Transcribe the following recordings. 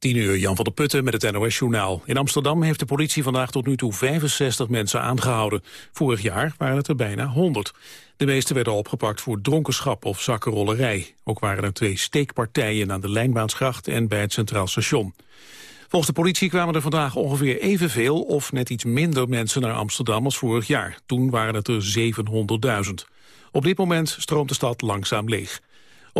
10 uur, Jan van der Putten met het NOS-journaal. In Amsterdam heeft de politie vandaag tot nu toe 65 mensen aangehouden. Vorig jaar waren het er bijna 100. De meeste werden opgepakt voor dronkenschap of zakkenrollerij. Ook waren er twee steekpartijen aan de Lijnbaansgracht en bij het Centraal Station. Volgens de politie kwamen er vandaag ongeveer evenveel of net iets minder mensen naar Amsterdam als vorig jaar. Toen waren het er 700.000. Op dit moment stroomt de stad langzaam leeg.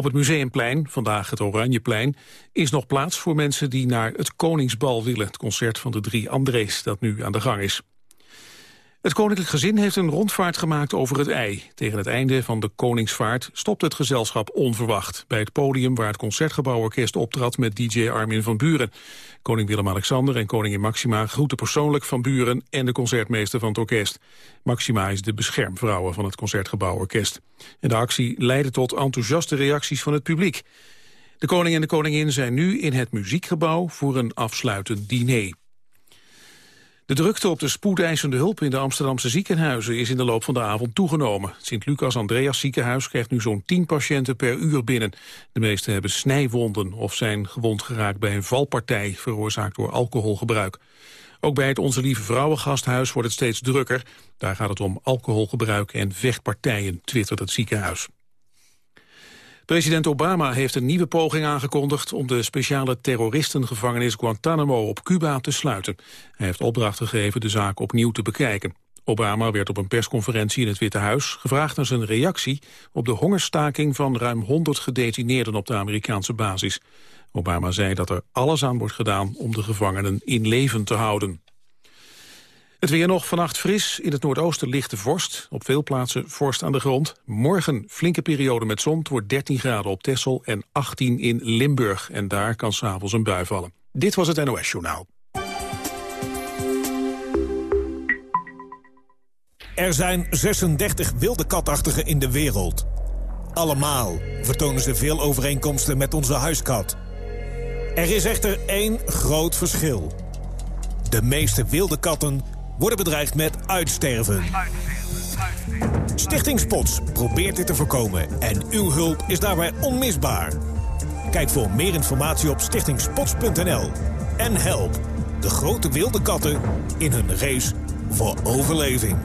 Op het Museumplein, vandaag het Oranjeplein, is nog plaats voor mensen die naar het Koningsbal willen. Het concert van de drie Andrés dat nu aan de gang is. Het koninklijk gezin heeft een rondvaart gemaakt over het ei. Tegen het einde van de Koningsvaart stopt het gezelschap onverwacht... bij het podium waar het Concertgebouworkest optrad met DJ Armin van Buren. Koning Willem-Alexander en koningin Maxima groeten persoonlijk van Buren... en de concertmeester van het orkest. Maxima is de beschermvrouwen van het Concertgebouworkest. De actie leidde tot enthousiaste reacties van het publiek. De koning en de koningin zijn nu in het muziekgebouw voor een afsluitend diner. De drukte op de spoedeisende hulp in de Amsterdamse ziekenhuizen is in de loop van de avond toegenomen. Sint-Lucas-Andreas ziekenhuis krijgt nu zo'n 10 patiënten per uur binnen. De meeste hebben snijwonden of zijn gewond geraakt bij een valpartij veroorzaakt door alcoholgebruik. Ook bij het Onze Lieve Vrouwengasthuis wordt het steeds drukker. Daar gaat het om alcoholgebruik en vechtpartijen, twittert het ziekenhuis. President Obama heeft een nieuwe poging aangekondigd om de speciale terroristengevangenis Guantanamo op Cuba te sluiten. Hij heeft opdracht gegeven de zaak opnieuw te bekijken. Obama werd op een persconferentie in het Witte Huis gevraagd naar zijn reactie op de hongerstaking van ruim 100 gedetineerden op de Amerikaanse basis. Obama zei dat er alles aan wordt gedaan om de gevangenen in leven te houden. Het weer nog vannacht fris. In het noordoosten lichte vorst. Op veel plaatsen vorst aan de grond. Morgen flinke periode met zon. Het wordt 13 graden op Texel en 18 in Limburg. En daar kan s'avonds een bui vallen. Dit was het NOS Journaal. Er zijn 36 wilde katachtigen in de wereld. Allemaal vertonen ze veel overeenkomsten met onze huiskat. Er is echter één groot verschil. De meeste wilde katten worden bedreigd met uitsterven. Stichting Spots probeert dit te voorkomen en uw hulp is daarbij onmisbaar. Kijk voor meer informatie op stichtingspots.nl en help de grote wilde katten in hun race voor overleving.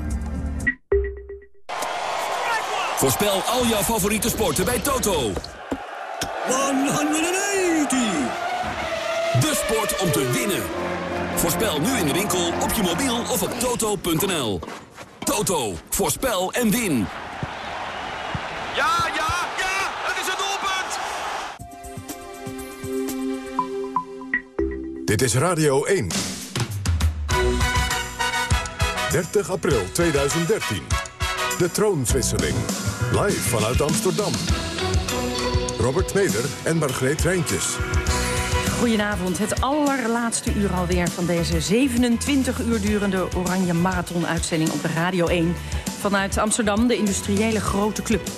Voorspel al jouw favoriete sporten bij Toto. 180! De sport om te winnen. Voorspel nu in de winkel, op je mobiel of op toto.nl. Toto, voorspel en win. Ja, ja, ja, het is het doelpunt! Dit is Radio 1. 30 april 2013. De troonswisseling. Live vanuit Amsterdam. Robert Meder en Margreet Rijntjes. Goedenavond, het allerlaatste uur alweer van deze 27 uur durende Oranje Marathon-uitzending op de Radio 1. Vanuit Amsterdam, de industriële grote club.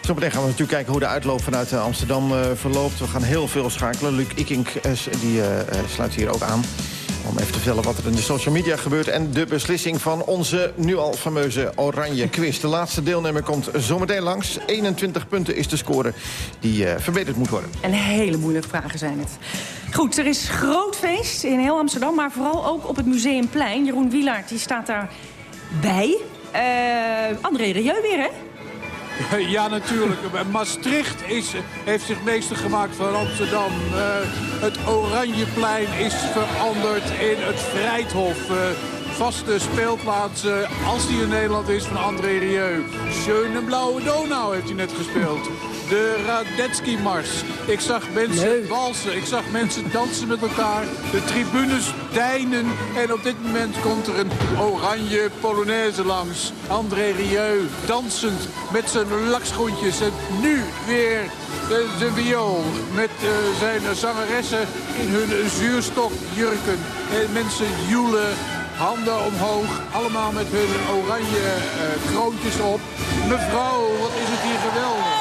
Zometeen gaan we natuurlijk kijken hoe de uitloop vanuit eh, Amsterdam uh, verloopt. We gaan heel veel schakelen. Luc Ikink uh, die, sluit hier ook aan. Om even te vertellen wat er in de social media gebeurt... en de beslissing van onze nu al fameuze Oranje Quiz. De laatste deelnemer komt zometeen langs. 21 punten is de score die uh, verbeterd moet worden. En hele moeilijke vragen zijn het. Goed, er is groot feest in heel Amsterdam... maar vooral ook op het Museumplein. Jeroen Wielaert die staat daar bij. Uh, André Rieu weer, hè? Ja, natuurlijk. Maastricht is, heeft zich meester gemaakt van Amsterdam. Uh, het Oranjeplein is veranderd in het Vrijthof. Uh, vaste speelplaats, uh, als die in Nederland is, van André Rieu. Schöne Blauwe Donau heeft hij net gespeeld de Radetzky-mars. Ik zag mensen walsen, ik zag mensen dansen met elkaar. De tribunes deinen en op dit moment komt er een oranje Polonaise langs. André Rieu dansend met zijn lakschoentjes. En nu weer zijn viool met uh, zijn zangeressen in hun zuurstofjurken. En mensen joelen handen omhoog. Allemaal met hun oranje uh, kroontjes op. Mevrouw, wat is het hier geweldig.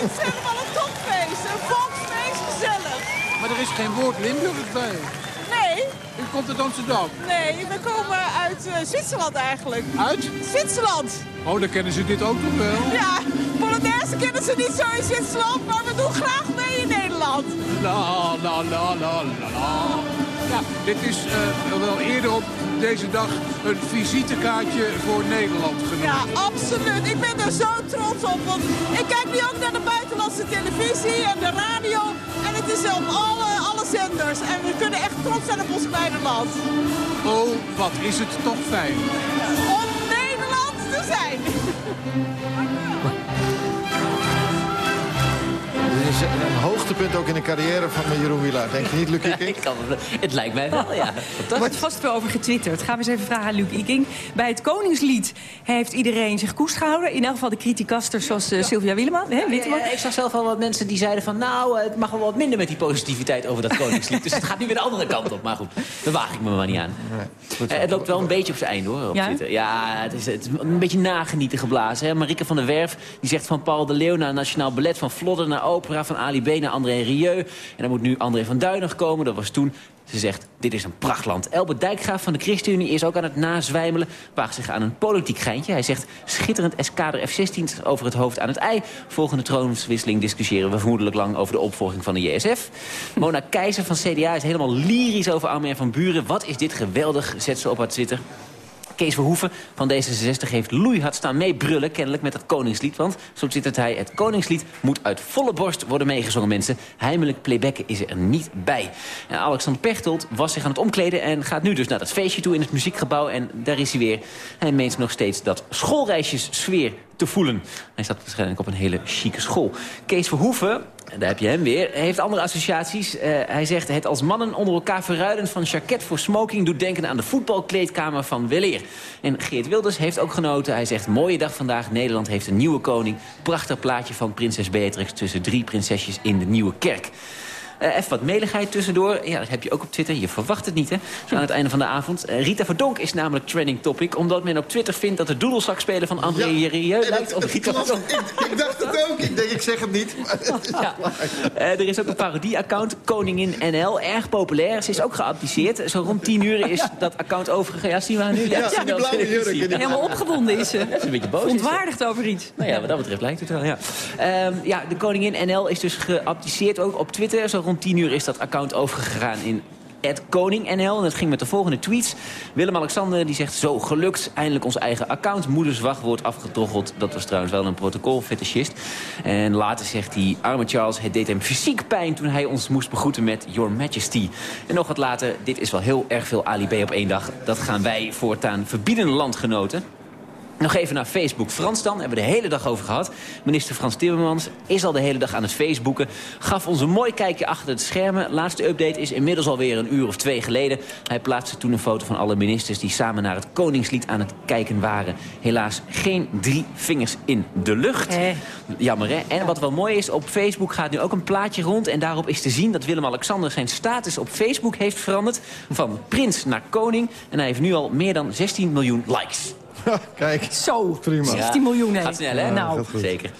Dit is helemaal een topfeest. Een volksfeest, gezellig. Maar er is geen woord Limburgs bij. Nee. U komt uit Amsterdam? Nee, we komen uit uh, Zwitserland eigenlijk. Uit? Zwitserland. Oh, dan kennen ze dit ook nog wel. Ja, Polonaise kennen ze niet zo in Zwitserland, maar we doen graag mee in Nederland. Nou, la la la la la. Ja, dit is uh, wel eerder op deze dag een visitekaartje voor Nederland genoemd. Ja, absoluut. Ik ben er zo trots op. Want ik kijk nu ook naar de buitenlandse televisie en de radio. En het is op alle, alle zenders. En we kunnen echt trots zijn op ons kleine land. Oh, wat is het toch fijn. Om Nederlands te zijn. Dit is een hoogtepunt ook in de carrière van Jeroen Wielaert. Denk je niet, Luc Iking? Het, lijkt mij wel, ja. Er wordt vast wel over getwitterd. Gaan we eens even vragen aan Luc Iking. Bij het Koningslied heeft iedereen zich koest gehouden. In elk geval de criticasters zoals uh, Sylvia Willeman. Hè, Witteman. Ja, ik zag zelf al wat mensen die zeiden van... nou, het mag wel wat minder met die positiviteit over dat Koningslied. dus het gaat nu weer de andere kant op. Maar goed, daar waag ik me maar niet aan. Nee, uh, het loopt wel een beetje op zijn einde, hoor, op ja? Twitter. Ja, het is, het is een beetje nagenieten geblazen. Hè? Marike van der Werf die zegt van Paul de Leeuw... naar Nationaal Ballet, van Vlodder naar opera, van Ali B naar André Rieu. En dan moet nu André van Duinen komen. Dat was toen. Ze zegt, dit is een prachtland. Elbert Dijkgraaf van de ChristenUnie is ook aan het nazwijmelen. Waagt zich aan een politiek geintje. Hij zegt, schitterend eskader F-16 over het hoofd aan het ei. Volgende troonswisseling discussiëren we vermoedelijk lang... over de opvolging van de JSF. Mona Keizer van CDA is helemaal lyrisch over Armin van Buren. Wat is dit geweldig, zet ze op haar Twitter. Kees Verhoeven van D66 heeft loeihard staan meebrullen... kennelijk met het Koningslied. Want, zo twittert hij, het Koningslied moet uit volle borst worden meegezongen, mensen. Heimelijk playbacken is er niet bij. En Alexander Pechtold was zich aan het omkleden... en gaat nu dus naar dat feestje toe in het muziekgebouw. En daar is hij weer. Hij meent nog steeds dat schoolreisjes sfeer te voelen. Hij staat waarschijnlijk op een hele chique school. Kees Verhoeven, daar heb je hem weer, heeft andere associaties. Uh, hij zegt het als mannen onder elkaar verruilen van jacket voor smoking... doet denken aan de voetbalkleedkamer van Weleer. En Geert Wilders heeft ook genoten. Hij zegt, mooie dag vandaag, Nederland heeft een nieuwe koning. Prachtig plaatje van prinses Beatrix tussen drie prinsesjes in de Nieuwe Kerk. Uh, even wat meligheid tussendoor. Ja, dat heb je ook op Twitter. Je verwacht het niet, hè? Zo aan het einde van de avond. Uh, Rita Verdonk is namelijk trending topic... omdat men op Twitter vindt dat de doedelzakspelen van André ja, Rieu... lijkt op Rita Verdonk. Ik, ik, dacht het ook. Ik denk, ik zeg het niet. ja. uh, er is ook een parodie-account, Koningin NL. Erg populair. Ze is ook geabdiceerd. Zo rond 10 uur is dat account overgegaan. Ja, zien we haar nu? Ja, ja die blauwe jurk. Helemaal opgewonden is ze. Dat is een beetje boos. Ontwaardigd over iets. Nou ja, wat dat betreft lijkt het wel, ja. Um, ja, de Koningin NL is dus geabdiceerd ook op Twitter. Zo rond 10 uur is dat account overgegaan in KoningNL. En het ging met de volgende tweets. Willem-Alexander die zegt zo gelukt. Eindelijk ons eigen account. Moeders wachtwoord afgetroggeld. Dat was trouwens wel een protocolfetischist. En later zegt hij... Arme Charles, het deed hem fysiek pijn toen hij ons moest begroeten met Your Majesty. En nog wat later, dit is wel heel erg veel Ali B op één dag. Dat gaan wij voortaan verbieden landgenoten. Nog even naar Facebook. Frans dan, hebben we de hele dag over gehad. Minister Frans Timmermans is al de hele dag aan het Facebooken. Gaf ons een mooi kijkje achter het schermen. Laatste update is inmiddels alweer een uur of twee geleden. Hij plaatste toen een foto van alle ministers... die samen naar het Koningslied aan het kijken waren. Helaas geen drie vingers in de lucht. Jammer, hè? En wat wel mooi is, op Facebook gaat nu ook een plaatje rond... en daarop is te zien dat Willem-Alexander zijn status op Facebook heeft veranderd. Van prins naar koning. En hij heeft nu al meer dan 16 miljoen likes. Kijk. Zo, Prima. 16 miljoen. Gaat snel, hè? Nou, goed. Zeker.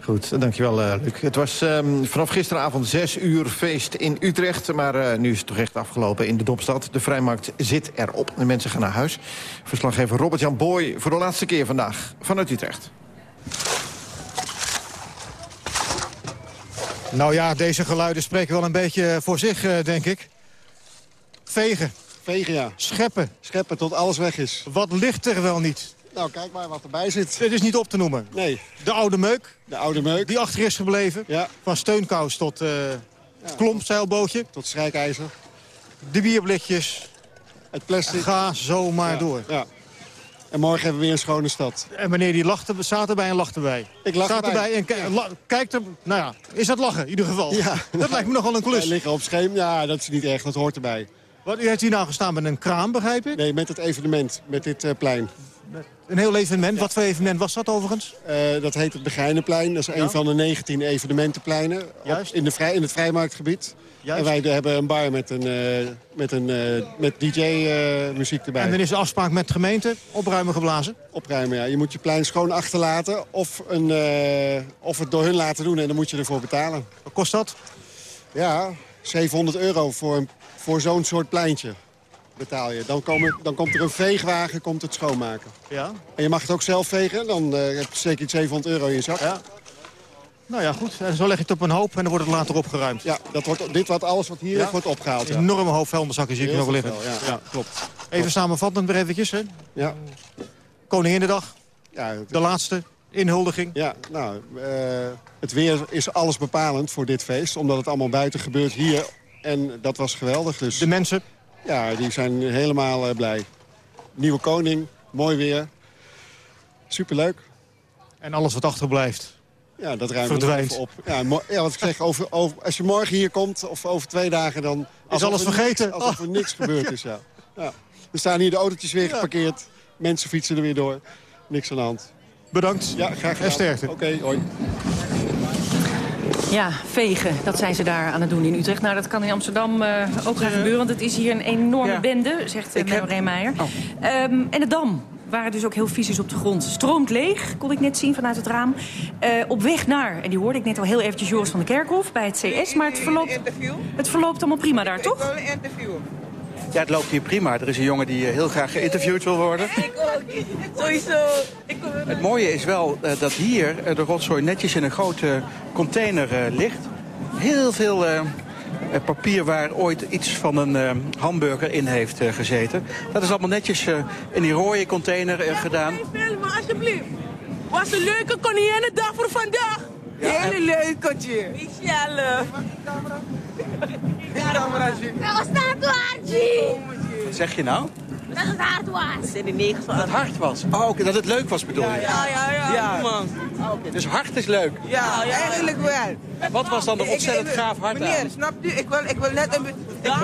Goed, dankjewel uh, Luc. Het was um, vanaf gisteravond 6 uur feest in Utrecht. Maar uh, nu is het toch echt afgelopen in de Dopstad. De vrijmarkt zit erop. De mensen gaan naar huis. Verslaggever Robert-Jan Boy voor de laatste keer vandaag vanuit Utrecht. Nou ja, deze geluiden spreken wel een beetje voor zich, uh, denk ik. Vegen, Vegen, ja. scheppen. Scheppen tot alles weg is. Wat ligt er wel niet? Nou, kijk maar wat erbij zit. Dit is niet op te noemen. Nee, De oude meuk, de oude meuk. die achter is gebleven. Ja, Van steunkous tot eh klompzeilbootje. tot strijkijzer. De bierblikjes. Het plastic. Ga zo maar Ja, door. Ja. En morgen hebben we weer een schone stad. En meneer die lachte, staat erbij en lacht erbij. Ik lach staat erbij. erbij en kijkt er... Nou ja, is dat lachen in ieder geval? Ja. Dat lijkt me nogal een klus. liggen op scheem. Ja, dat is niet erg. Dat hoort erbij. Wat, u heeft hier nou gestaan met een kraan, begrijp ik? Nee, met het evenement. Met dit eh, plein. Een heel evenement. Wat voor evenement was dat overigens? Eh, dat heet het Begijnenplein. Dat is een van de 19 evenementenpleinen. op- in, de vrij, in het vrijmarktgebied. Juist. En wij hebben een bar met, een, eh, met, een, met DJ-muziek erbij. En dan is de afspraak met de gemeente opruimen geblazen. opruimen. Ja. Je moet je plein schoon achterlaten of, een, of het door hun laten doen en dan moet je ervoor betalen. Wat kost dat? Ja, 700 euro voor, een- voor zo'n soort pleintje betaal je. Dan, komen, dan komt er een veegwagen komt het schoonmaken. Ja. En je mag het ook zelf vegen, dan eh, heb je zeker 700 euro in je zak. Ja. Nou ja, goed. En zo leg je het op een hoop en dan wordt het later opgeruimd. Ja, dat wordt, dit wordt alles wat hier Ja? wordt opgehaald. Een enorme hoop vuilniszakken zie ik nog liggen. ja. klopt. Even samenvattend weer eventjes. Hè. Ja. Koninginnedag, Ja, het- de laatste, inhuldiging. ja, nou, eh, het weer is alles bepalend voor dit feest. Omdat het allemaal buiten gebeurt hier. En dat was geweldig. Dus De mensen, ja, die zijn helemaal eh, blij. Nieuwe koning, mooi weer. Superleuk. en alles wat achterblijft. Ja, dat ruimen we Verdwijnt. op. Ja, ja, wat ik zeg, over, over, als je morgen hier komt, of over twee dagen, dan... alsof alles er vergeten? Niks, alsof er niks gebeurd is, ja. ja. Er staan hier de autootjes weer geparkeerd. Mensen fietsen er weer door. Niks aan de hand. Bedankt. Ja, graag gedaan. En sterkte. Oké, hoi. Ja, vegen, dat zijn ze daar aan het doen in Utrecht. Nou, dat kan in Amsterdam eh, ook gaan gebeuren, want het is hier een enorme Ja. bende, zegt uh, Ik heb- Reemeijer. Oh. Ehm, en de Dam waren dus ook heel fysisch op de grond. Stroomt leeg, kon ik net zien vanuit het raam. Eh, op weg naar, en die hoorde ik net al heel eventjes Joris van de Kerkhof bij het CS... maar het verloopt, het verloopt allemaal prima daar, toch? wil een interview. Ja, het loopt hier prima. Er is een jongen die eh, heel graag geïnterviewd wil worden. Ik ook. Sowieso. Ik kom Het mooie is wel eh, dat hier eh, de rotzooi netjes in een grote container eh, ligt. Heel veel papier waar ooit iets van een eh, hamburger in heeft eh, gezeten. Dat is allemaal netjes eh, in die rode container gedaan. filmen, alsjeblieft. Was een leuke koninginnedag voor vandaag. Hele leukertje. Michelle. Dat is tatoeage! Wat zeg je nou? Dat is tatoeage! Dat zijn de negen Dat het hard was. Oh, oké, dat het leuk was bedoel je? Ja, ja, ja. Ja. man. Oké, Dus hard is leuk. Ja, eigenlijk wel. Wat was dan de ontzettend Ik- ik- gaaf hard Meneer, aan? snapt u? Ik wil, ik wil net een beetje...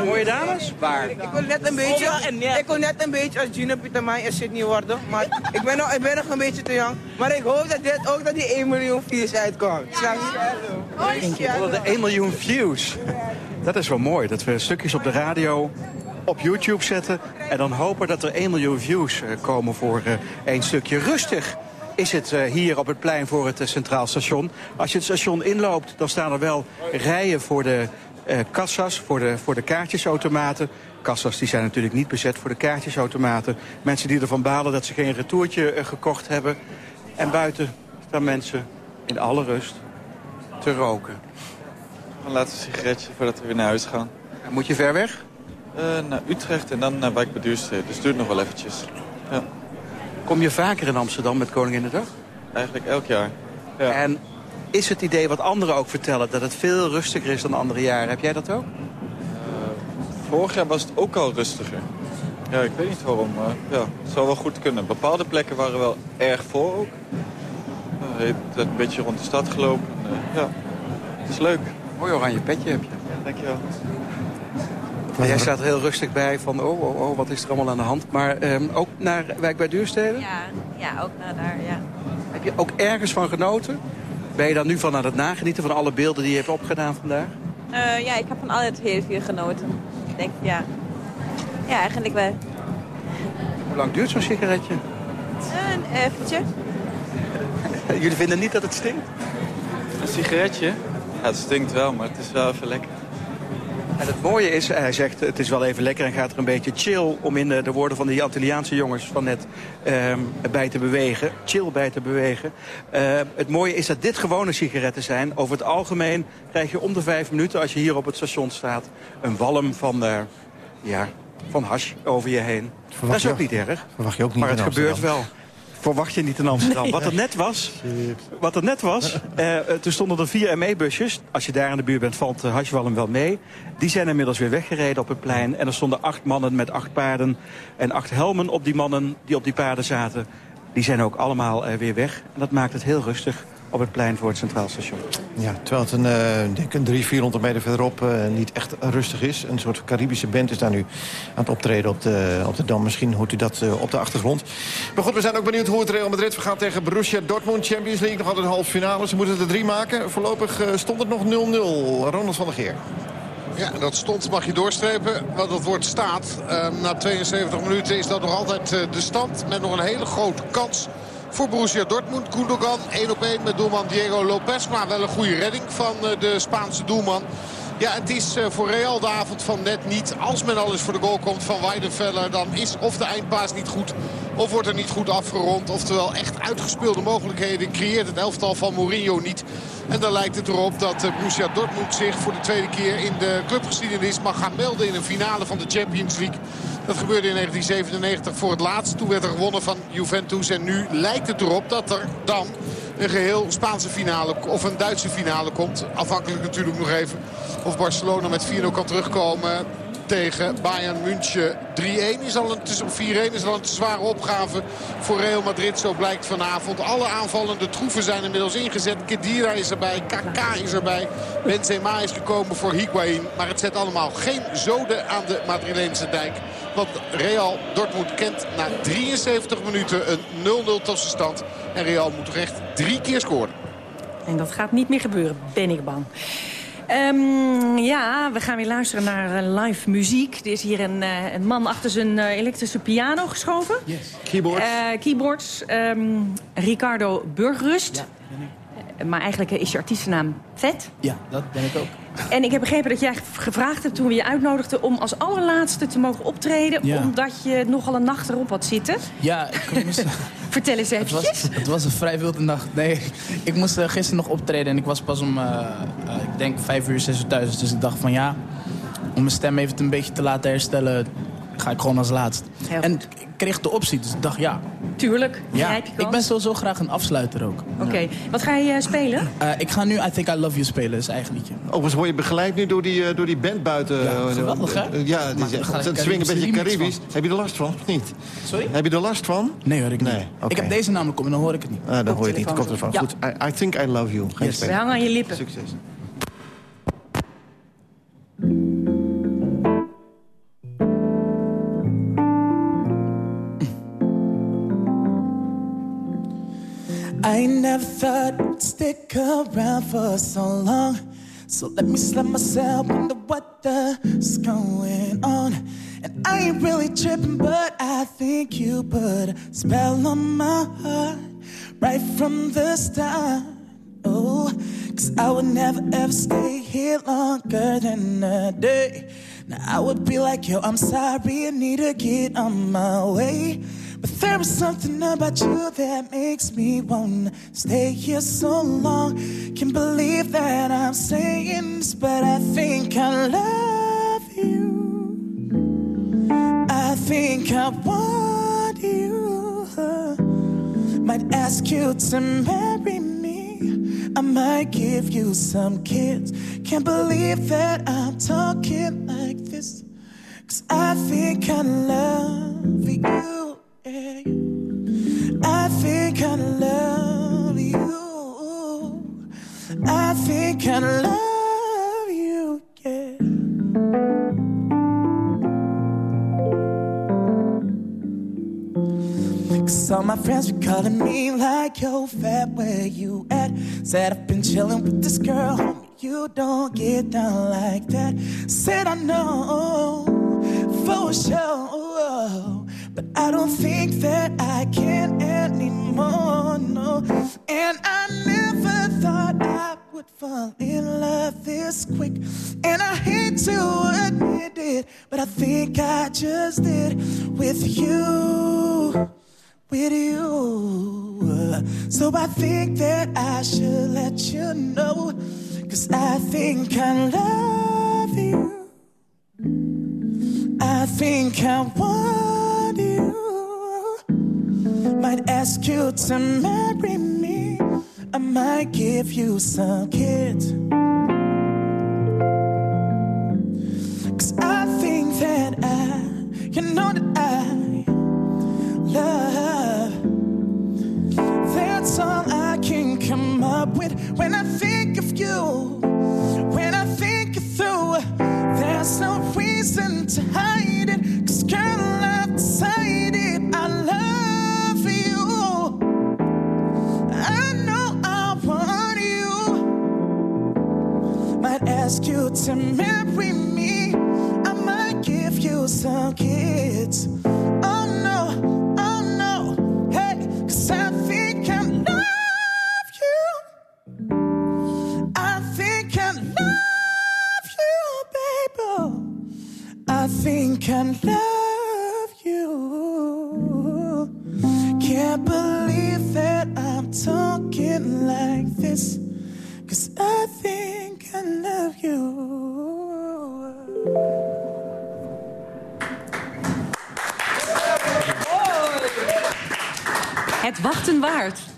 Mooie dames? Waar? Ik wil net een beetje, ik wil net een beetje als Gina Pietermijn en Sydney worden. Maar ik ben, nog, ik ben nog een beetje te jong. Maar ik hoop dat dit ook dat die 1 miljoen views uitkomt. Snap je? We hadden 1 miljoen views. Dat is wel mooi, dat we stukjes op de radio op YouTube zetten... en dan hopen dat er 1 miljoen views eh, komen voor eh, één stukje. Rustig is het eh, hier op het plein voor het eh, Centraal Station. Als je het station inloopt, dan staan er wel rijen voor de eh, kassa's, voor de, voor de kaartjesautomaten. Kassas die zijn natuurlijk niet bezet voor de kaartjesautomaten. Mensen die ervan balen dat ze geen retourtje eh, gekocht hebben. En buiten staan mensen in alle rust te roken. Een laatste sigaretje voordat we weer naar huis gaan. Moet je ver weg? Eh, naar Utrecht en dan naar Wijk bij Duurstede. Dus het duurt nog wel eventjes. Ja. Kom je vaker in Amsterdam met Koninginnedag? Eigenlijk elk jaar. Ja. En is het idee wat anderen ook vertellen... dat het veel rustiger is dan andere jaren? Heb jij dat ook? Vorig jaar was het ook al rustiger. Ja, ik weet niet waarom. Maar ja, het zou wel goed kunnen. Bepaalde plekken waren wel erg vol ook. Je hebt een beetje rond de stad gelopen. En, eh, ja, het is leuk. Mooi oranje petje heb je. Ja, dankjewel. Maar jij staat er heel rustig bij van, oh, oh, oh, wat is er allemaal aan de hand? Maar ehm, ook naar Wijk bij Duurstede? Ja, ja, ook naar daar, ja. Heb je ook ergens van genoten? Ben je daar nu van aan het nagenieten van alle beelden die je hebt opgedaan vandaag? Eh, ja, ik heb van altijd heel veel genoten. Ik denk, ja. Ja, eigenlijk wel. Hoe lang duurt zo'n sigaretje? Een eventje. Jullie vinden niet dat het stinkt? Een sigaretje? Ja, het stinkt wel, maar het is wel even lekker. En het mooie is, hij zegt het is wel even lekker en gaat er een beetje chill... om in de, de woorden van die Antilliaanse jongens van net ehm, bij te bewegen. Chill bij te bewegen. Eh, het mooie is dat dit gewone sigaretten zijn. Over het algemeen krijg je om de vijf minuten als je hier op het station staat... een walm van, eh, ja, van hash over je heen. Verwacht dat is je ook niet erg. verwacht je ook niet maar het gebeurt wel. Verwacht je niet in Amsterdam. Nee. Wat er net was, wat er net was eh, eh, toen stonden er vier ME-busjes. Als je daar in de buurt bent, valt uh, Hashwalm wel mee. Die zijn inmiddels weer weggereden op het plein. En er stonden acht mannen met acht paarden en acht helmen op die mannen die op die paarden zaten. Die zijn ook allemaal eh, weer weg. En dat maakt het heel rustig op het plein voor het Centraal Station. Ja, terwijl het een, eh, denk een 300, 400 meter verderop eh, niet echt rustig is. Een soort Caribische band is daar nu aan het optreden op de, op de Dam. Misschien hoort u dat eh, op de achtergrond. Maar goed, we zijn ook benieuwd hoe het Real Madrid gaat tegen Borussia Dortmund. Champions League, nog altijd halve finale. Ze moeten er drie maken. Voorlopig eh, stond het nog 0-0. Ronald van der Geer. Ja, dat stond mag je doorstrepen, want het woord staat. Uh, na 72 minuten is dat nog altijd uh, de stand. Met nog een hele grote kans voor Borussia Dortmund. Gundogan 1 op 1 met doelman Diego Lopez. Maar wel een goede redding van uh, de Spaanse doelman. Ja, het is uh, voor Real de avond van net niet. Als men al eens voor de goal komt van Weidenfeller... dan is of de eindpaas niet goed of wordt er niet goed afgerond. Oftewel echt uitgespeelde mogelijkheden creëert het elftal van Mourinho niet. En dan lijkt het erop dat uh, Borussia Dortmund zich voor de tweede keer in de clubgeschiedenis mag gaan melden in een finale van de Champions League. Dat gebeurde in 1997 voor het laatst. Toen werd er gewonnen van Juventus. En nu lijkt het erop dat er dan een geheel Spaanse finale of een Duitse finale komt. Afhankelijk natuurlijk nog even of Barcelona met 4-0 kan terugkomen tegen Bayern München. 3-1 is al een, 4-1 is al een zware opgave voor Real Madrid. Zo blijkt vanavond. Alle aanvallende troeven zijn inmiddels ingezet. Kedira is erbij, Kaka is erbij. Benzema is gekomen voor Higuain. Maar het zet allemaal geen zoden aan de Madrileense dijk. Want Real Dortmund kent na 73 minuten een 0-0 tussenstand. En Real moet toch echt drie keer scoren. En dat gaat niet meer gebeuren, ben ik bang. Um, ja, we gaan weer luisteren naar uh, live muziek. Er is hier een, uh, een man achter zijn uh, elektrische piano geschoven. Yes. Keyboards. keyboards. Um, Ricardo Burgrust. Ja, maar eigenlijk is je artiestennaam Vet. Ja, dat ben ik ook. En ik heb begrepen dat jij gevraagd hebt toen we je uitnodigden... om als allerlaatste te mogen optreden... Ja. omdat je nogal een nacht erop had zitten. Ja, ik moest... Vertel eens even. Het was, het was een vrij wilde nacht. Nee, ik moest uh, gisteren nog optreden en ik was pas om, uh, uh, ik denk, vijf uur, zes uur thuis. Dus ik dacht van ja, om mijn stem even een beetje te laten herstellen... ga ik gewoon als laatst. En ik kreeg de optie, dus ik dacht ja. Tuurlijk, ja. Ik ben sowieso graag een afsluiter ook. Oké, okay. wat ga je spelen? ik ga nu I Think I Love You spelen, is eigen liedje. Overigens word je begeleid nu door die, door die band buiten. Ja, geweldig hè? ja, die swingen een beetje Caribisch. Heb je er last van of niet? Sorry? Heb je er last van? Nee hoor, ik niet. Nee, okay. Ik heb deze namelijk om en dan hoor ik het niet. Ah, dan hoor je het niet, komt ervan. Ja. Goed, I, I Think I Love You. Ga je yes. We hangen aan je lippen. Succes. I never thought I'd stick around for so long. So let me slap myself into what's going on. And I ain't really tripping, but I think you put a spell on my heart right from the start. Oh, cause I would never ever stay here longer than a day. Now I would be like, yo, I'm sorry, I need to get on my way. But there is something about you that makes me wanna stay here so long. Can't believe that I'm saying this, but I think I love you. I think I want you. Might ask you to marry me. I might give you some kids. Can't believe that I'm talking like this. Cause I think I love you. I think I love you. I think I love you. Yeah. Cause all my friends were calling me like, yo, fat, where you at? Said I've been chilling with this girl, homie, you don't get down like that. Said I know, for sure, but I don't think that I can anymore, no. And I never thought I would fall in love this quick. And I hate to admit it, but I think I just did with you with you. So I think that I should let you know. Cause I think I love you. I think I want ask you to marry me. I might give you some kids. Cause I think that I, you know that I love. That's all I can come up with when I think of you. When I think it through, there's no reason to hide ask you to marry me. I might give you some kids.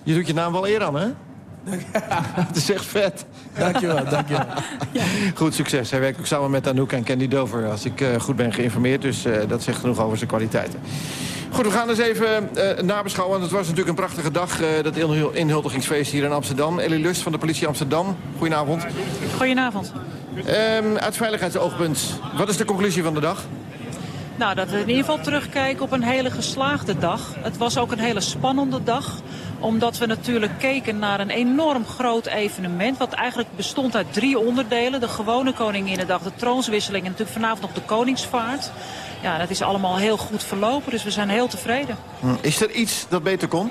Je doet je naam wel eer aan, hè? Het is echt vet. Dankjewel, dankjewel. Goed, succes. Hij werkt ook samen met Anouk en Candy Dover, als ik eh, goed ben geïnformeerd. Dus eh, dat zegt genoeg over zijn kwaliteiten. Goed, we gaan eens even eh, nabeschouwen. Want het was natuurlijk een prachtige dag, eh, dat inhul- inhuldigingsfeest hier in Amsterdam. Ellie Lust van de politie Amsterdam, goedenavond. Goedenavond. Ehm, uit veiligheidsoogpunt, wat is de conclusie van de dag? Nou, dat we in ieder geval terugkijken op een hele geslaagde dag. Het was ook een hele spannende dag omdat we natuurlijk keken naar een enorm groot evenement... wat eigenlijk bestond uit drie onderdelen. De gewone Koninginnedag, de troonswisseling en natuurlijk vanavond nog de Koningsvaart. Ja, dat is allemaal heel goed verlopen, dus we zijn heel tevreden. Hm, Is er iets dat beter kon?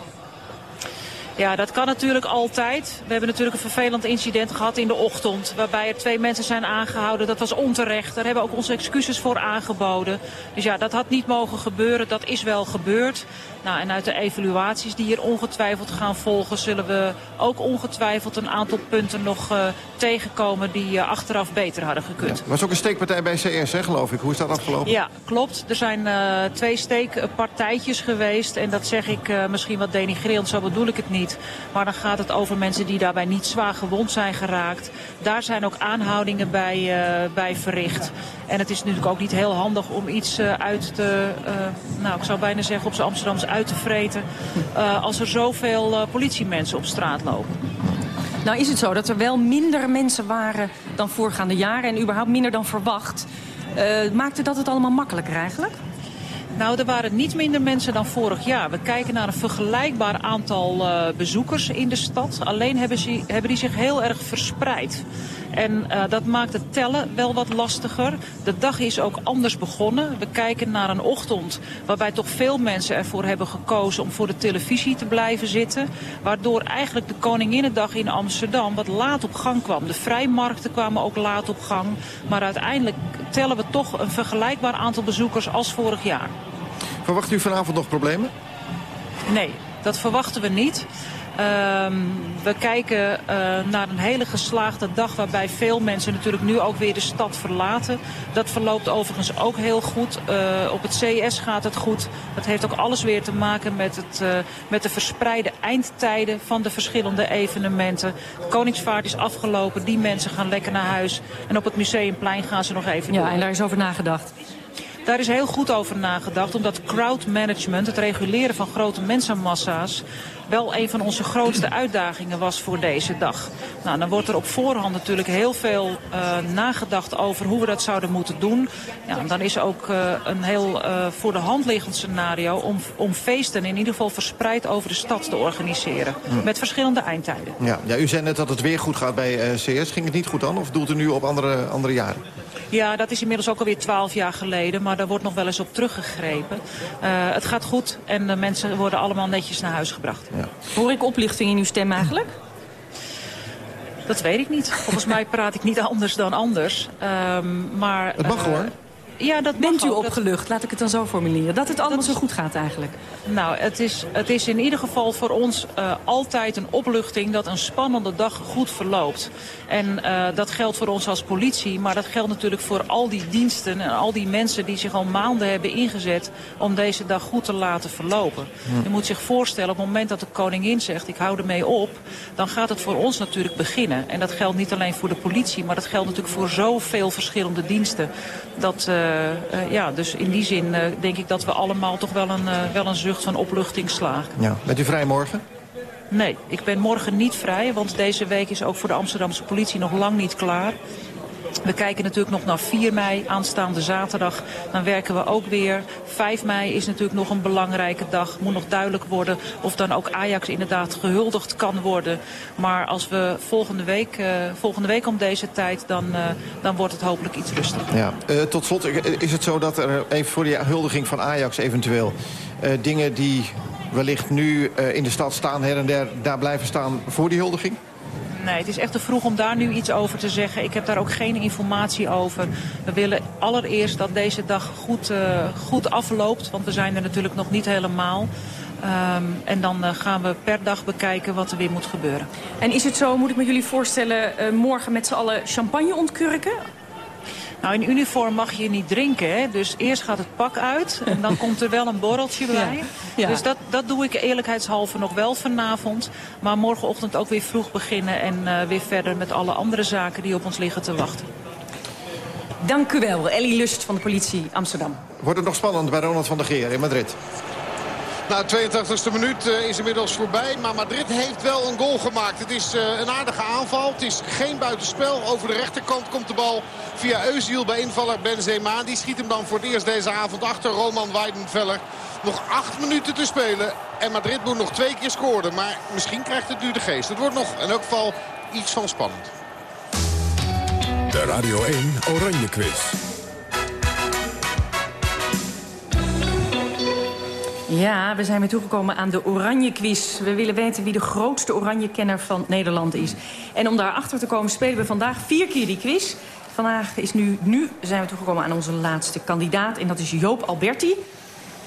Ja, dat kan natuurlijk altijd. We hebben natuurlijk een vervelend incident gehad in de ochtend... waarbij er twee mensen zijn aangehouden. Dat was onterecht. Daar hebben we ook onze excuses voor aangeboden. Dus ja, dat had niet mogen gebeuren. Dat is wel gebeurd. Nou, en uit de evaluaties die hier ongetwijfeld gaan volgen... zullen we ook ongetwijfeld een aantal punten nog eh, tegenkomen... die eh, achteraf beter hadden gekund. Er was ook een steekpartij bij CS, hè, geloof ik. Hoe is dat afgelopen? Ja, klopt. Er zijn eh, twee steekpartijtjes geweest. En dat zeg ik misschien wat denigrerend, zo bedoel ik het niet. Maar dan gaat het over mensen die daarbij niet zwaar gewond zijn geraakt. Daar zijn ook aanhoudingen bij, eh, bij verricht. En het is natuurlijk ook niet heel handig om iets eh, uit te, eh, nou ik zou bijna zeggen op z'n Amsterdams uit te vreten. als er zoveel politiemensen op straat lopen. Nou is het zo dat er wel minder mensen waren dan voorgaande jaren... en überhaupt minder dan verwacht. Maakte dat het allemaal makkelijker eigenlijk? Nou, er waren niet minder mensen dan vorig jaar. We kijken naar een vergelijkbaar aantal eh, bezoekers in de stad. Alleen hebben, ze, hebben die zich heel erg verspreid. En eh, dat maakt het tellen wel wat lastiger. De dag is ook anders begonnen. We kijken naar een ochtend waarbij toch veel mensen ervoor hebben gekozen om voor de televisie te blijven zitten. Waardoor eigenlijk de Koninginnedag in Amsterdam wat laat op gang kwam. De vrijmarkten kwamen ook laat op gang. Maar uiteindelijk tellen we toch een vergelijkbaar aantal bezoekers als vorig jaar. Verwacht u vanavond nog problemen? Nee, dat verwachten we niet. Ehm, we kijken eh, naar een hele geslaagde dag waarbij veel mensen natuurlijk nu ook weer de stad verlaten. Dat verloopt overigens ook heel goed. Eh, op het CS gaat het goed. Dat heeft ook alles weer te maken met, het, eh, met de verspreide eindtijden van de verschillende evenementen. De Koningsvaart is afgelopen, die mensen gaan lekker naar huis. En op het Museumplein gaan ze nog even Ja, door. en daar is over nagedacht. Daar is heel goed over nagedacht, omdat crowd management, het reguleren van grote mensenmassa's, wel een van onze grootste uitdagingen was voor deze dag. Nou, dan wordt er op voorhand natuurlijk heel veel eh, nagedacht over hoe we dat zouden moeten doen. Ja, dan is ook eh, een heel eh, voor de hand liggend scenario om, om feesten in ieder geval verspreid over de stad te organiseren. Hm. Met verschillende eindtijden. Ja, ja, u zei net dat het weer goed gaat bij CS. Ging het niet goed dan? Of doelt u nu op andere, andere jaren? Ja, dat is inmiddels ook alweer twaalf jaar geleden, maar daar wordt nog wel eens op teruggegrepen. Het gaat goed en de mensen worden allemaal netjes naar huis gebracht. Hoor ik oplichting in uw stem eigenlijk? Dat weet ik niet. Volgens mij praat ik niet anders dan anders. Ehm, maar, Het mag, eh, hoor. Ja, dat Bent u ook. opgelucht? Laat ik het dan zo formuleren. Dat het allemaal zo goed gaat eigenlijk. Nou, het is, het is in ieder geval voor ons eh, altijd een opluchting dat een spannende dag goed verloopt. En eh, dat geldt voor ons als politie, maar dat geldt natuurlijk voor al die diensten en al die mensen die zich al maanden hebben ingezet om deze dag goed te laten verlopen. Hm. Je moet zich voorstellen, op het moment dat de koningin zegt ik hou ermee op, dan gaat het voor ons natuurlijk beginnen. En dat geldt niet alleen voor de politie, maar dat geldt natuurlijk voor zoveel verschillende diensten. Dat, eh, ja, dus in die zin eh, denk ik dat we allemaal toch wel een, eh, wel een zucht van opluchting slagen. Ja. Bent u vrij morgen? Nee, ik ben morgen niet vrij, want deze week is ook voor de Amsterdamse politie nog lang niet klaar. We kijken natuurlijk nog naar 4 mei, aanstaande zaterdag. Dan werken we ook weer. 5 mei is natuurlijk nog een belangrijke dag. Moet nog duidelijk worden of dan ook Ajax inderdaad gehuldigd kan worden. Maar als we volgende week, eh, volgende week om deze tijd, dan, eh, dan wordt het hopelijk iets rustiger. Ja. Eh, tot slot, is het zo dat er even voor de huldiging van Ajax eventueel... dingen die wellicht nu in de stad staan, her en der, daar blijven staan voor die huldiging? Nee, het is echt te vroeg om daar nu iets over te zeggen. Ik heb daar ook geen informatie over. We willen allereerst dat deze dag goed, eh, goed afloopt, want we zijn er natuurlijk nog niet helemaal. Ehm, en dan eh, gaan we per dag bekijken wat er weer moet gebeuren. En is het zo, moet ik me jullie voorstellen, eh, morgen met z'n allen champagne ontkurken? Nou, in uniform mag je niet drinken, hè? dus eerst gaat het pak uit en dan komt er wel een borreltje bij. Ja. Dus dat, dat doe ik eerlijkheidshalve nog wel vanavond. Maar morgenochtend ook weer vroeg beginnen en eh, weer verder met alle andere zaken die op ons liggen te wachten. Dank u wel, Ellie Lust van de politie Amsterdam. Wordt het nog spannend bij Ronald van der Geer in Madrid? De 82e minuut eh, is inmiddels voorbij. Maar Madrid heeft wel een goal gemaakt. Het is eh, een aardige aanval. Het is geen buitenspel. Over de rechterkant komt de bal via Eusiel bij invaller Benzema. Die schiet hem dan voor het eerst deze avond achter Roman Weidenfeller. Nog acht minuten te spelen. En Madrid moet nog twee keer scoren. Maar misschien krijgt het nu de geest. Het wordt nog in elk geval iets van spannend. De Radio 1 Oranje Quiz. Ja, we zijn weer toegekomen aan de Oranje Quiz. We willen weten wie de grootste Oranje-kenner van Nederland is. En om daarachter te komen spelen we vandaag vier keer die quiz. Vandaag is nu, nu zijn we toegekomen aan onze laatste kandidaat. En dat is Joop Alberti.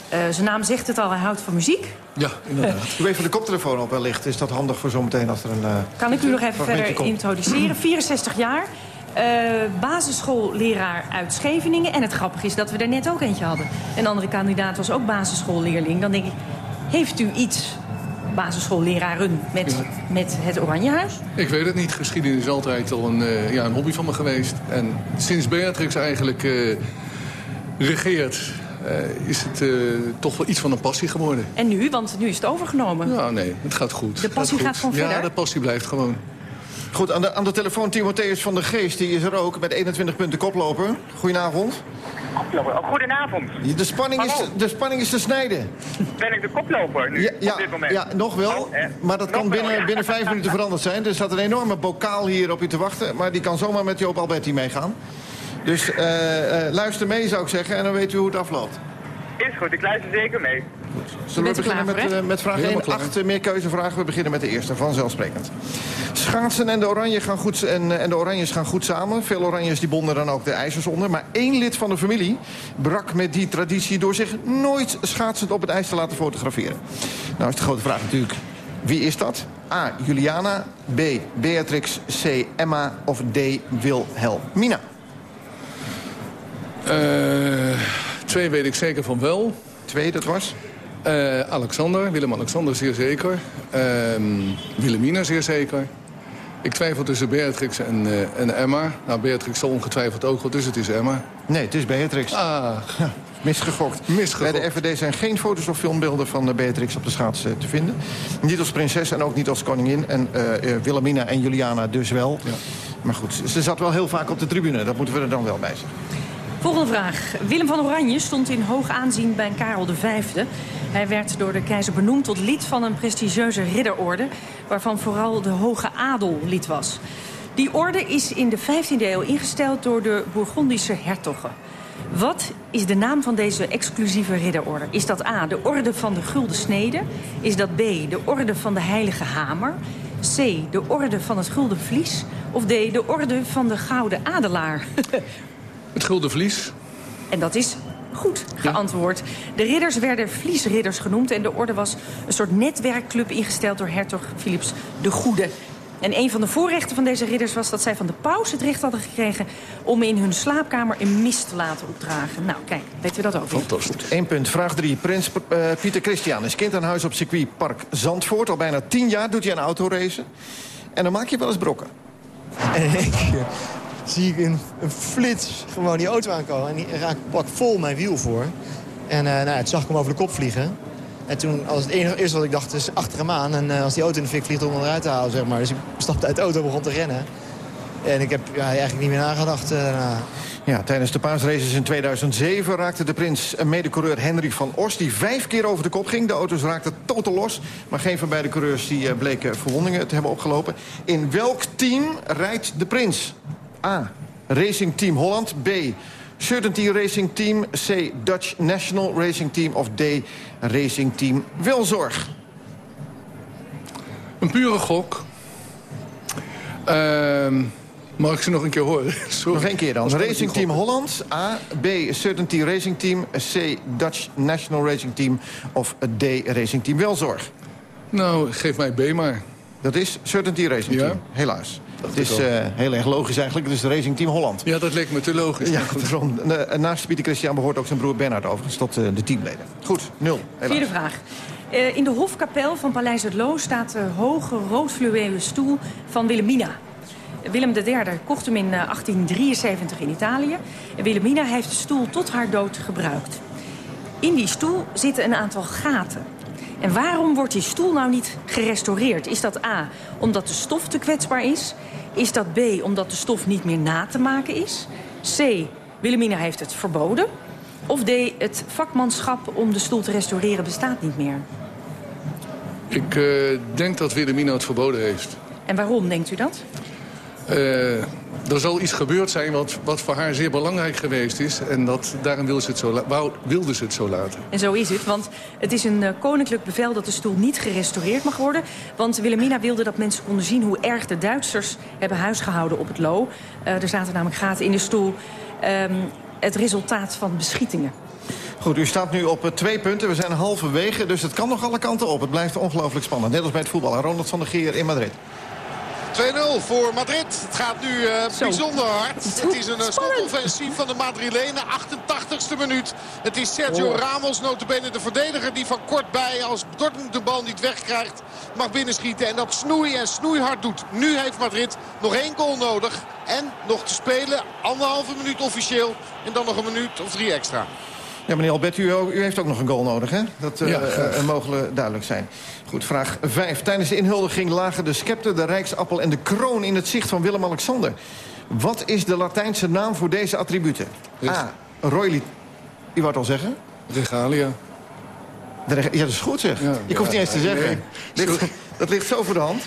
Eh, zijn naam zegt het al, hij houdt van muziek. Ja, inderdaad. Doe even de koptelefoon op wellicht. Is dat handig voor zometeen als er een... eh, Kan ik u nog even verder komt. introduceren. 64 jaar, eh, basisschoolleraar uit Scheveningen. En het grappige is dat we er net ook eentje hadden. Een andere kandidaat was ook basisschoolleerling. Dan denk ik, heeft u iets, basisschoolleraren, met, met het Oranjehuis? Ik weet het niet. Geschiedenis is altijd al een, eh, ja, een hobby van me geweest. En sinds Beatrix eigenlijk eh, regeert... is het toch wel iets van een passie geworden. En nu, want nu is het overgenomen. Ja, nee, het gaat goed. De passie gaat gewoon Ja, verder? de passie blijft gewoon. Goed, aan de, aan de telefoon Timotheus van der Geest. Die is er ook met 21 punten koploper. Goedenavond. Oh, goedenavond. De spanning, is, de spanning is te snijden. Ben ik de koploper nu Ja, ja, op dit moment? ja nog wel. Oh, eh, Maar dat kan wel, binnen, ja. binnen vijf minuten veranderd zijn. Er staat een enorme bokaal hier op u te wachten. Maar die kan zomaar met Joop Alberti meegaan. Dus eh, eh, luister mee, zou ik zeggen. En dan weet u hoe het afloopt. Is goed, ik luister zeker mee. Zullen we beginnen met, eh, met vraag Helemaal 1? klaar. Acht eh, meer keuzevragen. We beginnen met de eerste, vanzelfsprekend. Schaatsen en de, oranje gaan goed, en, eh, en de oranjes gaan goed samen. Veel oranjes die bonden dan ook de ijzers onder. Maar één lid van de familie brak met die traditie... door zich nooit schaatsend op het ijs te laten fotograferen. Nou is de grote vraag natuurlijk... Wie is dat? A. Juliana. B. Beatrix. C. Emma. Of D. Wilhelmina. Eh, twee weet ik zeker van wel. Twee, dat was? Eh, Alexander, Willem-Alexander zeer zeker. Ehm Wilhelmina zeer zeker. Ik twijfel tussen Beatrix en, eh, en Emma. Nou, Beatrix zal ongetwijfeld ook wel, dus het is Emma. Nee, het is Beatrix. Ah, Misgegokt. Misgegokt. Bij de FVD zijn geen foto's of filmbeelden van eh, Beatrix op de schaats te vinden. Niet als prinses en ook niet als koningin. En Wilhelmina en Juliana dus wel. Maar goed, ze- ze zat wel heel vaak op de tribune. Dat moeten we er dan wel bij zeggen. Volgende vraag. Willem van Oranje stond in hoog aanzien bij Karel V. Hij werd door de keizer benoemd tot lid van een prestigieuze ridderorde... waarvan vooral de hoge adel lid was. Die orde is in de 15e eeuw ingesteld door de Bourgondische hertoggen. Wat is de naam van deze exclusieve ridderorde? Is dat A, de orde van de gulden snede? Is dat B, de orde van de heilige hamer? C, de orde van het gulden vlies? Of D, de orde van de gouden adelaar? Het gulden vlies. En dat is goed geantwoord. De ridders werden vliesridders genoemd... en de orde was een soort netwerkclub ingesteld door hertog Philips de Goede. En een van de voorrechten van deze ridders was dat zij van de paus het recht hadden gekregen... om in hun slaapkamer een mist te laten opdragen. Nou, kijk, weten we dat ook. Fantastisch. Eén punt. Vraag drie. Prins eh, Pieter Christian is kind aan huis op circuitpark Zandvoort. Al bijna tien jaar doet hij aan autoracen. En dan maak je wel eens brokken. En één keer zie ik in een flits gewoon die auto aankomen. En die raakt pak vol mijn wiel voor. En eh nou, ja, toen zag ik hem over de kop vliegen. En toen, als het enige eerste wat ik dacht, is achter hem aan. En eh, als die auto in de fik vliegt, om hem eruit te halen, zeg maar. Dus ik stapte uit de auto en begon te rennen. En ik heb ja, eigenlijk niet meer nagedacht eh. Ja, tijdens de paasraces in 2007 raakte de prins een medecoureur Henry van Os... die vijf keer over de kop ging. De auto's raakten totaal los. Maar geen van beide coureurs die, bleken verwondingen te hebben opgelopen. In welk team rijdt de prins? A. Racing Team Holland. B. Certainty Racing Team. C. Dutch National Racing Team. Of D. Racing Team Wilzorg. Een pure gok. Ehm, Mag ik ze nog een keer horen? Sorry. Nog één keer dan. Als Racing Team Holland. A. B. Certainty Racing Team. C. Dutch National Racing Team. Of D. Racing Team Welzorg. Nou, geef mij B maar. Dat is Certainty Racing Ja? Team. Helaas. Ik is eh, heel erg logisch eigenlijk. Het is de Racing Team Holland. Ja, dat leek me te logisch. Ja, daarom. Eh, naast Pieter Christian behoort ook zijn broer Bernhard overigens tot eh, de teamleden. Goed, nul. Helaas. Vierde vraag. Eh, in de hofkapel van Paleis het Loo staat de hoge rood fluwelen stoel van Wilhelmina. Willem III kocht hem in eh, 1873 in Italië. En Wilhelmina heeft de stoel tot haar dood gebruikt. In die stoel zitten een aantal gaten. En waarom wordt die stoel nou niet gerestaureerd? Is dat A, omdat de stof te kwetsbaar is? Is dat B, omdat de stof niet meer na te maken is? C, Wilhelmina heeft het verboden? Of D, het vakmanschap om de stoel te restaureren bestaat niet meer? Ik eh, denk dat Wilhelmina het verboden heeft. En waarom, denkt u dat? Eh, er zal iets gebeurd zijn wat, wat voor haar zeer belangrijk geweest is. En dat, daarom wilde ze, het zo wou- wilde ze het zo laten. En zo is het, want het is een eh, koninklijk bevel dat de stoel niet gerestaureerd mag worden. Want Wilhelmina wilde dat mensen konden zien hoe erg de Duitsers hebben huisgehouden op het Lo. Eh, er zaten namelijk gaten in de stoel. Ehm, het resultaat van beschietingen. Goed, u staat nu op eh, twee punten. We zijn halverwege, dus het kan nog alle kanten op. Het blijft ongelooflijk spannend. Net als bij het voetbal. Ronald van der Geer in Madrid. 2-0 voor Madrid. Het gaat nu eh, Zo. bijzonder hard. Het is een eh, spannend. slotoffensief van de Madrilenen. 88ste minuut. Het is Sergio Oh. Ramos, notabene de verdediger... die van kort bij, als Dortmund de bal niet wegkrijgt... mag binnenschieten en dat snoei en snoeihard doet. Nu heeft Madrid nog één goal nodig. En nog te spelen. Anderhalve minuut officieel. En dan nog een minuut of drie extra. Ja, meneer Albert, u, heeft ook nog een goal nodig, hè? Dat eh, Ja, eh, mogen duidelijk zijn. Goed, vraag 5. Tijdens de inhuldiging lagen de scepter, de rijksappel en de kroon... in het zicht van Willem-Alexander. Wat is de Latijnse naam voor deze attributen? A. Royali... U wou het al zeggen? Regalia. De reg- Ja, dat is goed, zeg. Ja, ik hoef het niet eens te zeggen. nee. Ligt- dat ligt zo voor de hand.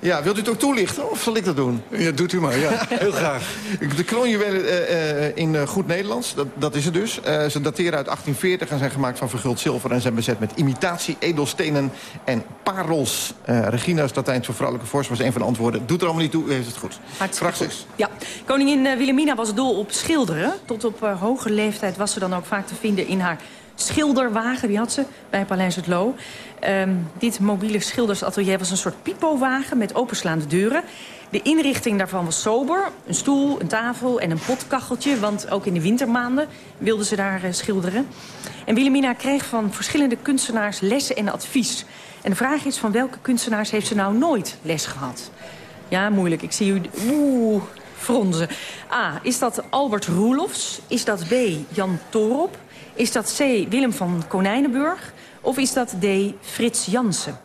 Ja, wilt u het ook toelichten of zal ik dat doen? Ja, doet u maar, ja. Heel graag. De kroonjuwelen eh, eh, in eh, goed Nederlands, dat, dat is het dus. Eh, ze dateren uit 1840 en zijn gemaakt van verguld zilver... en zijn bezet met imitatie, edelstenen en parels. Eh, Regina is Latijns voor vrouwelijke vorst, was een van de antwoorden. Doet er allemaal niet toe, u heeft het goed. Hartstikke goed. 6. Ja, koningin Wilhelmina was dol op schilderen. Tot op hoge leeftijd was ze dan ook vaak te vinden in haar schilderwagen. Die had ze bij Paleis het Loo. Ehm, dit mobiele schildersatelier was een soort pipowagen met openslaande deuren. De inrichting daarvan was sober. Een stoel, een tafel en een potkacheltje. Want ook in de wintermaanden wilden ze daar eh, schilderen. En Wilhelmina kreeg van verschillende kunstenaars lessen en advies. En de vraag is van welke kunstenaars heeft ze nou nooit les gehad? Ja, moeilijk. Ik zie u... Oeh, fronzen. A. Is dat Albert Roelofs? Is dat B. Jan Torop? Is dat C. Willem van Konijnenburg? Of is dat D. Frits Jansen?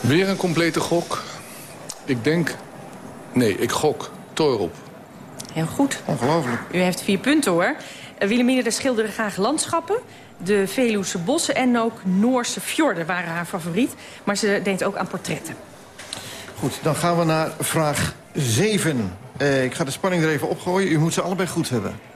Weer een complete gok. Ik denk... Nee, ik gok. Torop. Heel goed. Ongelooflijk. U heeft vier punten, hoor. Uh, Wilhelmina schilderde graag landschappen. De Veluwse bossen en ook Noorse fjorden waren haar favoriet. Maar ze deed ook aan portretten. Goed, dan gaan we naar vraag 7. Eh, ik ga de spanning er even opgooien. U moet ze allebei goed hebben.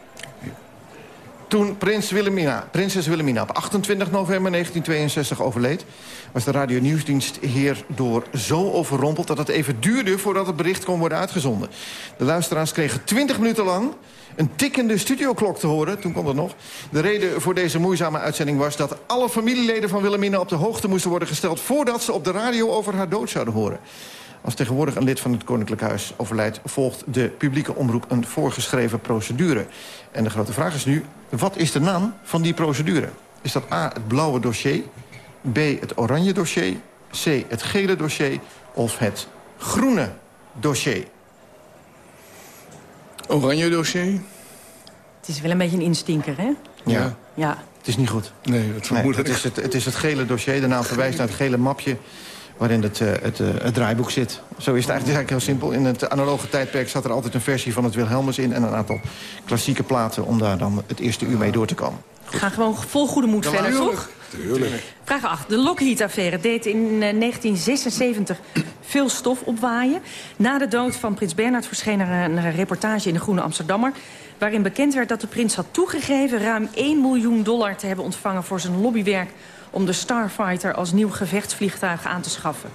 Toen prins Wilhelmina, prinses Wilhelmina op 28 november 1962 overleed... was de Radio Nieuwsdienst hierdoor zo overrompeld... dat het even duurde voordat het bericht kon worden uitgezonden. De luisteraars kregen 20 minuten lang een tikkende studioklok te horen. Toen kon dat nog. De reden voor deze moeizame uitzending was dat alle familieleden van Wilhelmina... op de hoogte moesten worden gesteld voordat ze op de radio over haar dood zouden horen. Als tegenwoordig een lid van het Koninklijk Huis overlijdt... volgt de publieke omroep een voorgeschreven procedure. En de grote vraag is nu, wat is de naam van die procedure? Is dat A, het blauwe dossier, B, het oranje dossier... C, het gele dossier of het groene dossier? Oranje dossier? Het is wel een beetje een instinker, hè? Ja. Ja. Het is niet goed. Nee, dat Nee, vermoed het, is het, het is het gele dossier. De naam verwijst naar het gele mapje waarin het, eh, het, eh, het draaiboek zit. Zo is het eigenlijk, het is eigenlijk heel simpel. In het analoge tijdperk zat er altijd een versie van het Wilhelmus in... en een aantal klassieke platen om daar dan het eerste uur mee door te komen. We gaan gewoon vol goede moed verder, toch? Tuurlijk. Vraag 8. De Lockheed-affaire deed in eh, 1976 veel stof opwaaien. Na de dood van prins Bernhard verscheen er een, een reportage in de Groene Amsterdammer... waarin bekend werd dat de prins had toegegeven... ruim 1 miljoen dollar te hebben ontvangen voor zijn lobbywerk... om de Starfighter als nieuw gevechtsvliegtuig aan te schaffen.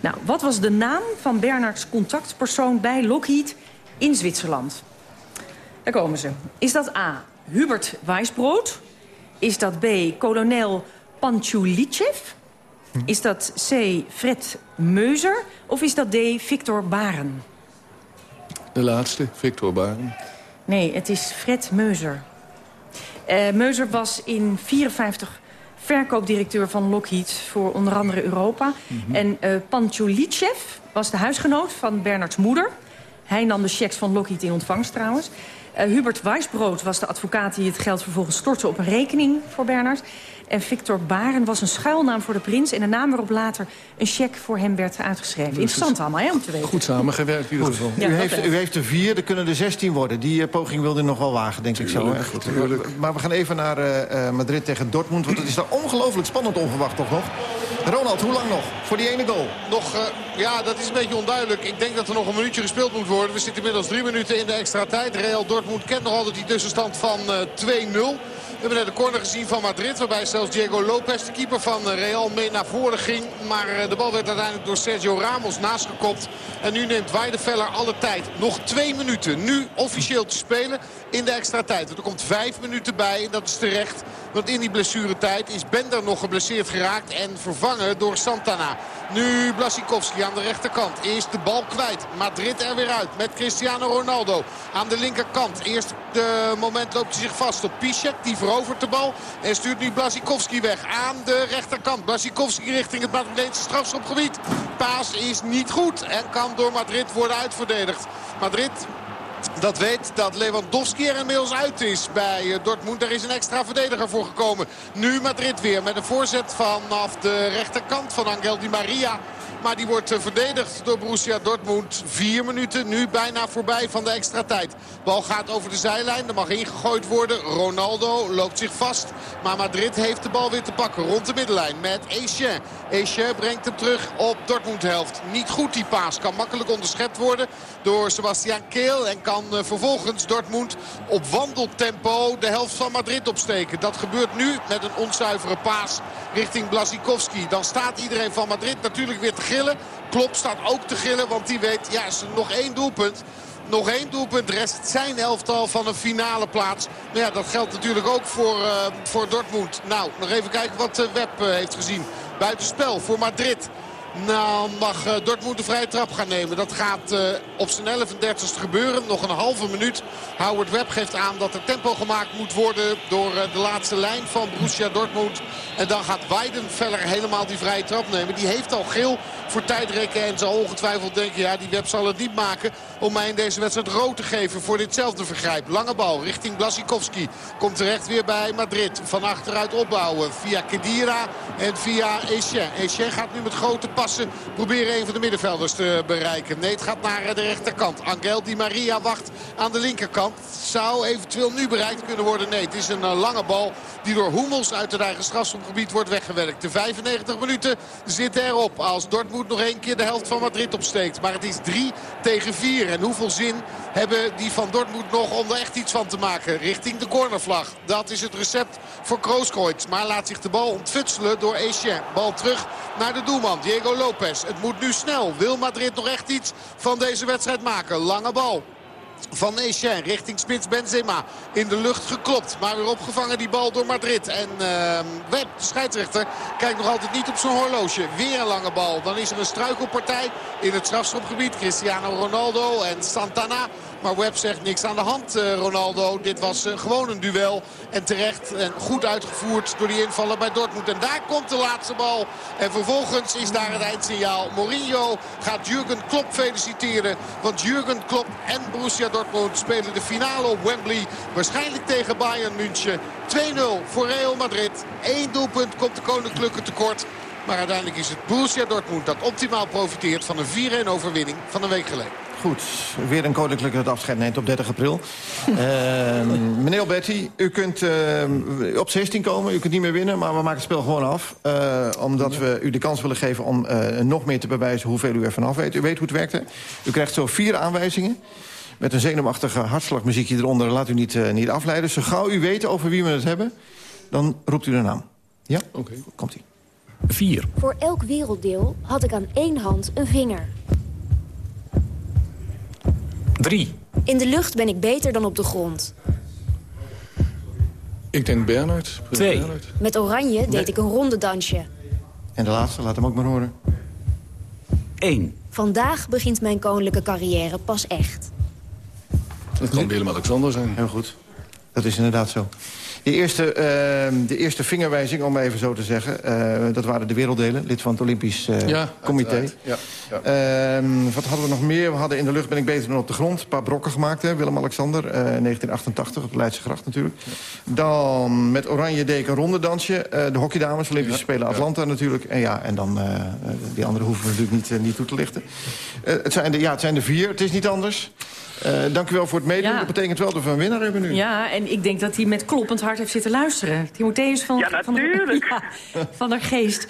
Nou, wat was de naam van Bernards contactpersoon bij Lockheed in Zwitserland? Daar komen ze. Is dat A. Hubert Weisbrood? Is dat B. kolonel Panchulitschev? Is dat C. Fred Meuser? Of is dat D. Victor Baren? De laatste, Victor Baren. Nee, het is Fred Meuser. Uh, Meuser was in 54 verkoopdirecteur van Lockheed voor onder andere Europa. Mm -hmm. En uh, was de huisgenoot van Bernards moeder. Hij nam de checks van Lockheed in ontvangst trouwens. Uh, Hubert Weisbrood was de advocaat die het geld vervolgens stortte op een rekening voor Bernard. En Victor Baren was een schuilnaam voor de prins... en een naam waarop later een cheque voor hem werd uitgeschreven. Interessant allemaal, hè, om te weten. Goed samengewerkt in ieder geval. Ja, u, heeft, u heeft er vier, er kunnen er zestien worden. Die uh, poging wilde u nog wel wagen, denk tuurlijk, ik zo. Hè? Goed. Maar we gaan even naar uh, Madrid tegen Dortmund. Want het is daar ongelooflijk spannend onverwacht, toch nog? Ronald, hoe lang nog voor die ene goal? Nog, uh, ja, dat is een beetje onduidelijk. Ik denk dat er nog een minuutje gespeeld moet worden. We zitten inmiddels drie minuten in de extra tijd. Real Dortmund kent nog altijd die tussenstand van 2-0. We hebben net de corner gezien van Madrid. Waarbij zelfs Diego Lopez, de keeper van Real, mee naar voren ging. Maar de bal werd uiteindelijk door Sergio Ramos naastgekopt. En nu neemt Weidefeller alle tijd. Nog twee minuten nu officieel te spelen in de extra tijd. Er komt vijf minuten bij en dat is terecht. Want in die blessuretijd is Bender nog geblesseerd geraakt en vervangen door Santana. Nu Blasikowski aan de rechterkant. Eerst de bal kwijt. Madrid er weer uit met Cristiano Ronaldo aan de linkerkant. Eerst de moment loopt hij zich vast op Piszek. Die verovert de bal en stuurt nu Blasikowski weg aan de rechterkant. Blasikowski richting het Madrileense strafschopgebied. Paas is niet goed en kan door Madrid worden uitverdedigd. Madrid dat weet dat Lewandowski er inmiddels uit is bij Dortmund. Er is een extra verdediger voor gekomen. Nu Madrid weer met een voorzet vanaf de rechterkant van Angel Di Maria. Maar die wordt verdedigd door Borussia Dortmund. Vier minuten nu bijna voorbij van de extra tijd. Bal gaat over de zijlijn. Er mag ingegooid worden. Ronaldo loopt zich vast. Maar Madrid heeft de bal weer te pakken rond de middenlijn met Etienne. Etienne brengt hem terug op Dortmund helft. Niet goed die paas. Kan makkelijk onderschept worden door Sebastian Keel. En kan vervolgens Dortmund op wandeltempo de helft van Madrid opsteken. Dat gebeurt nu met een onzuivere paas richting Blasikowski. Dan staat iedereen van Madrid natuurlijk weer te gillen. Klop staat ook te gillen, want die weet, ja, is nog één doelpunt. Nog één doelpunt, rest zijn elftal van een finale plaats. Maar ja, dat geldt natuurlijk ook voor, uh, voor Dortmund. Nou, nog even kijken wat uh, Web uh, heeft gezien. Buitenspel voor Madrid. Nou mag Dortmund de vrije trap gaan nemen. Dat gaat uh, op zijn 11.30ste gebeuren. Nog een halve minuut. Howard Webb geeft aan dat er tempo gemaakt moet worden... door uh, de laatste lijn van Borussia Dortmund. En dan gaat Weidenfeller helemaal die vrije trap nemen. Die heeft al geel voor tijdrekken. En zal ongetwijfeld denken, ja die Webb zal het niet maken... om mij in deze wedstrijd rood te geven voor ditzelfde vergrijp. Lange bal richting Blasikowski. Komt terecht weer bij Madrid. Van achteruit opbouwen via Kedira en via Etienne. Etienne gaat nu met grote passen proberen een van de middenvelders te bereiken. Nee, het gaat naar de rechterkant. Angel Di Maria wacht aan de linkerkant. Zou eventueel nu bereikt kunnen worden. Nee, het is een lange bal die door Hummels uit het eigen strafschopgebied wordt weggewerkt. De 95 minuten zitten erop als Dortmund nog één keer de helft van Madrid opsteekt. Maar het is 3 tegen 4. En hoeveel zin hebben die van Dortmund nog om er echt iets van te maken richting de cornervlag. Dat is het recept voor Krooskreutz. Maar laat zich de bal ontfutselen door Etienne. Bal terug naar de doelman Diego Lopez. Het moet nu snel. Wil Madrid nog echt iets van deze wedstrijd maken? Lange bal van Etienne richting Spits Benzema. In de lucht geklopt, maar weer opgevangen die bal door Madrid. En uh, Web, de scheidsrechter, kijkt nog altijd niet op zijn horloge. Weer een lange bal. Dan is er een struikelpartij in het strafschopgebied. Cristiano Ronaldo en Santana. Maar Webb zegt niks aan de hand, uh, Ronaldo. Dit was uh, gewoon een duel. En terecht en goed uitgevoerd door die invaller bij Dortmund. En daar komt de laatste bal. En vervolgens is daar het eindsignaal. Mourinho gaat Jurgen Klopp feliciteren. Want Jurgen Klopp en Borussia Dortmund spelen de finale op Wembley. Waarschijnlijk tegen Bayern München. 2-0 voor Real Madrid. Eén doelpunt komt de Koninklijke tekort. Maar uiteindelijk is het Borussia Dortmund dat optimaal profiteert van een 4-1 overwinning van een week geleden. Goed, weer een koninklijke het afscheid neemt op 30 april. uh, meneer Alberti, u kunt uh, op 16 komen, u kunt niet meer winnen... maar we maken het spel gewoon af. Uh, omdat we u de kans willen geven om nog meer te bewijzen... hoeveel u ervan af weet. U weet hoe het werkt, hè? U krijgt zo vier aanwijzingen. Met een zenuwachtige hartslagmuziekje eronder. Laat u niet, niet afleiden. Zo gauw u weet over wie we het hebben, dan roept u de naam. Ja? Oké. Komt-ie. 4. Voor elk werelddeel had ik aan één hand een vinger. 3. In de lucht ben ik beter dan op de grond. Ik denk Bernard. Prins Twee. Bernhard. Met oranje deed ik een rondedansje. En de laatste, laat hem ook maar horen. 1. Vandaag begint mijn koninklijke carrière pas echt. Dat kan Willem-Alexander zijn. Heel goed. Dat is inderdaad zo. De eerste, eh, de eerste vingerwijzing, om maar even zo te zeggen... eh, dat waren de werelddelen, lid van het Olympisch eh, Ja, Comité. Ja, ja. Ehm, wat hadden we nog meer? We hadden in de lucht ben ik beter dan op de grond. Een paar brokken gemaakt, hè? Willem-Alexander, eh 1988, op de Leidse Gracht natuurlijk. Dan met Oranje Deken rondedansje. eh de hockeydames, Olympische Spelen Atlanta natuurlijk. En ja, en dan eh, die andere hoeven we natuurlijk niet, eh, niet toe te lichten. Eh, het, zijn de, ja, het zijn de vier, het is niet anders. Eh, dank u wel voor het meedoen. Ja. Dat betekent wel dat we een winnaar hebben nu. Ja, en ik denk dat hij met kloppend hart heeft zitten luisteren. Timotheus van, Ja, van, ja, van der Geest.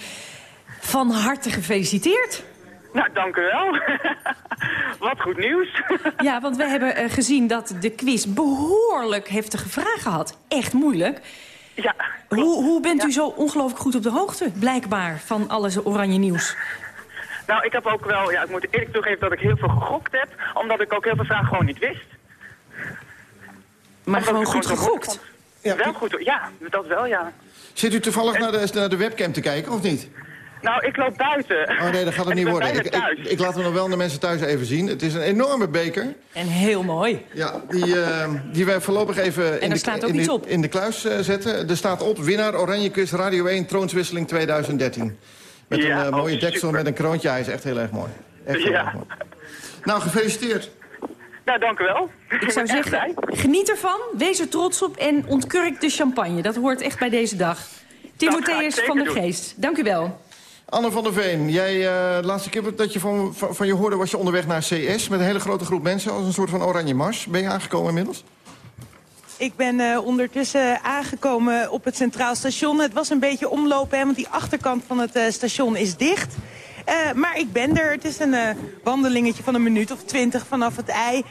Van harte gefeliciteerd. Nou, dank u wel. Wat goed nieuws. Ja, want we hebben eh, gezien dat de quiz behoorlijk heftige vragen had. Echt moeilijk. Ja, Hoe, hoe bent u zo ongelooflijk goed op de hoogte, blijkbaar, van alles oranje nieuws? Nou, ik heb ook wel, ja, ik moet eerlijk toegeven dat ik heel veel gegokt heb, omdat ik ook heel veel vragen gewoon niet wist. Maar Omdat gewoon goed moeilijk gegokt. vond. wel goed, ja, dat wel, ja. Zit u toevallig naar de, naar de webcam te kijken, of niet? Nou, ik loop buiten. Oh nee, dat gaat het niet worden. Ik, ik, ik laat hem nog wel de mensen thuis even zien. Het is een enorme beker. En heel mooi. Ja, die, eh, die wij voorlopig even in de, staat ook in, iets de, op. in de kluis eh, zetten. Er staat op winnaar Oranje Quiz Radio 1 troonswisseling 2013. Met Ja, een eh, oh, mooie deksel super. met een kroontje. Hij is echt heel erg mooi. Echt heel Ja. erg mooi. Nou, gefeliciteerd. Nou, dank u wel. Ik zou zeggen, geniet ervan, wees er trots op en ontkurk de champagne. Dat hoort echt bij deze dag. Timotheus van der. Geest, dank u wel. Anne van der Veen, jij, eh, de laatste keer dat je van, van, van je hoorde... was je onderweg naar CS met een hele grote groep mensen... als een soort van oranje mars. Ben je aangekomen inmiddels? Ik ben eh, ondertussen aangekomen op het Centraal Station. Het was een beetje omlopen, hè, want die achterkant van het eh, station is dicht. Eh, maar ik ben er. Het is een wandelingetje van een minuut of twintig vanaf het ei.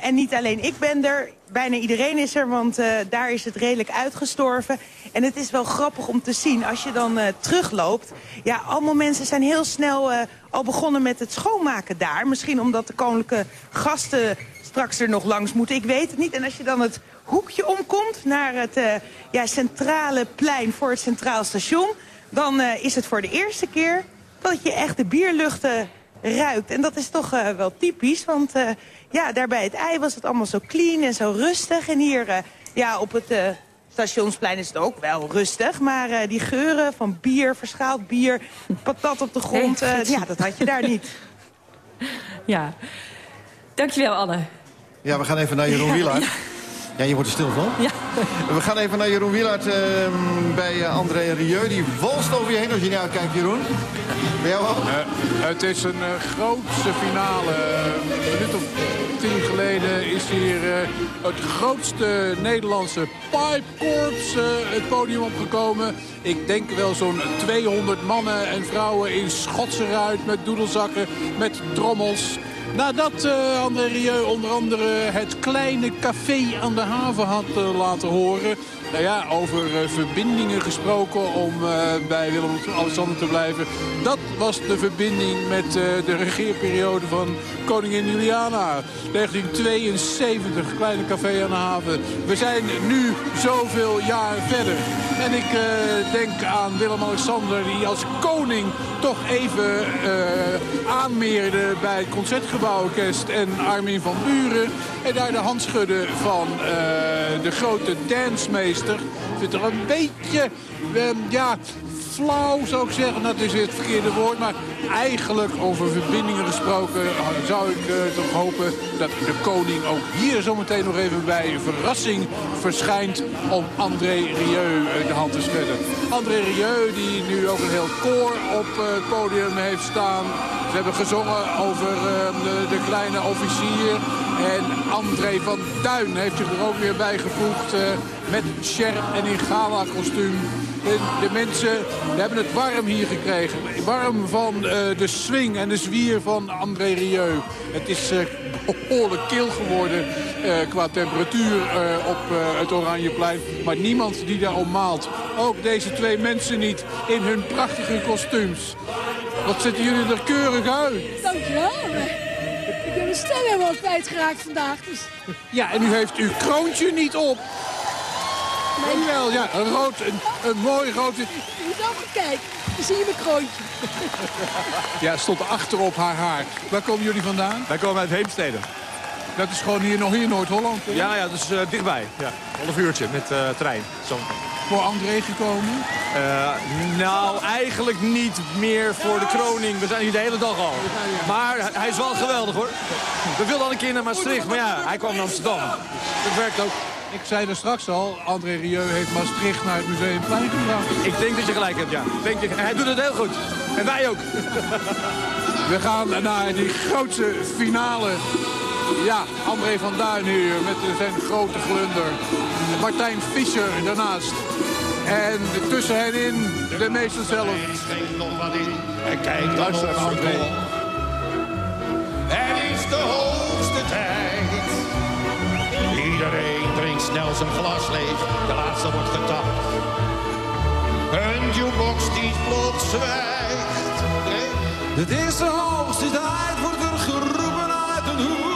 En niet alleen ik ben er, bijna iedereen is er, want daar is het redelijk uitgestorven. En het is wel grappig om te zien, als je dan terugloopt... ja, allemaal mensen zijn heel snel al begonnen met het schoonmaken daar. Misschien omdat de koninklijke gasten straks er nog langs moeten, ik weet het niet. En als je dan het hoekje omkomt naar het eh, ja, centrale plein voor het Centraal Station... dan eh, is het voor de eerste keer dat je echt de bierluchten ruikt. En dat is toch eh, wel typisch, want eh, ja, daar bij het ei was het allemaal zo clean en zo rustig. En hier eh, ja, op het eh, stationsplein is het ook wel rustig. Maar eh, die geuren van bier, verschaald bier, patat op de grond, eh, ja, dat had je daar niet. Ja, dankjewel Anne. Ja, we gaan even naar Jeroen Ja, Wielaert. ja. Ja, je wordt er stil van. Ja. We gaan even naar Jeroen Wielaert eh, bij eh, André Rieu. Die walst over je heen als je niet uitkijkt, Jeroen. Ben jou ook? Eh, het is een uh, grootse finale. Een minuut of tien geleden is hier uh, het grootste Nederlandse pipecorps uh, het podium opgekomen. Ik denk wel zo'n 200 mannen en vrouwen in Schotse ruit met doedelzakken, met trommels. Nadat uh, André Rieu onder andere het kleine café aan de haven had uh, laten horen. Nou ja, over uh, verbindingen gesproken om bij Willem-Alexander te blijven. Dat was de verbinding met de regeerperiode van koningin Juliana. 1972, kleine café aan de haven. We zijn nu zoveel jaar verder. En ik denk aan Willem-Alexander die als koning toch even aanmeerde bij het en Armin van Buren. En daar de hand schudden van uh, de grote dansmeester. Zit er een beetje, uh, ja, flauw zou ik zeggen. Dat is het verkeerde woord. Maar eigenlijk over verbindingen gesproken zou ik uh, toch hopen dat de koning ook hier zometeen nog even bij verrassing verschijnt om André Rieu de hand te schudden. André Rieu die nu ook een heel koor op het podium heeft staan. Ze hebben gezongen over de, de, kleine officier. En André van Duin heeft zich er ook weer bij gevoegd uh, met Cher en in gala kostuum. De, mensen hebben het warm hier gekregen. Warm van uh, de swing en de zwier van André Rieu. Het is uh, behoorlijk kil geworden eh, qua temperatuur eh, op eh, het Oranjeplein. Maar niemand die daar maalt. Ook deze twee mensen niet in hun prachtige kostuums. Wat zitten jullie er keurig uit. Dankjewel. Ik heb mijn stem helemaal kwijtgeraakt vandaag. Dus... Ja, en u heeft uw kroontje niet op. Nee. Wel, ja, een, rood, een, een mooi rood... Moet ook kijken. Dan zie je mijn kroontje. Ja, stond achter op haar haar. Waar komen jullie vandaan? Wij komen uit Heemstede. Dat is gewoon hier nog hier in Noord-Holland. Ja, ja, dat is eh, dichtbij. Ja, half uurtje met eh, trein. Zo. Voor André gekomen? Eh, nou, eigenlijk niet meer voor de kroning. We zijn hier de hele dag al. Maar hij- is wel geweldig hoor. We wilden al een keer naar Maastricht, maar ja, hij kwam naar Amsterdam. Dat werkt ook. Ik zei er straks al, André Rieu heeft Maastricht naar het Museumplein gebracht. Ik denk dat je gelijk hebt, ja. Denk je, hij doet het heel goed. En wij ook. We gaan naar die grootste finale. Ja, André van Duin hier met zijn grote glunder. Martijn Fischer daarnaast. En tussen hen in de meester zelf. nog wat in. En kijk Luister dan naar op André. Het is de hoogste tijd. Iedereen drinkt snel zijn glas leeg. De laatste wordt getapt. Een jukebox die plots zwijgt. Het is de hoogste tijd, wordt er geroepen uit een hoek.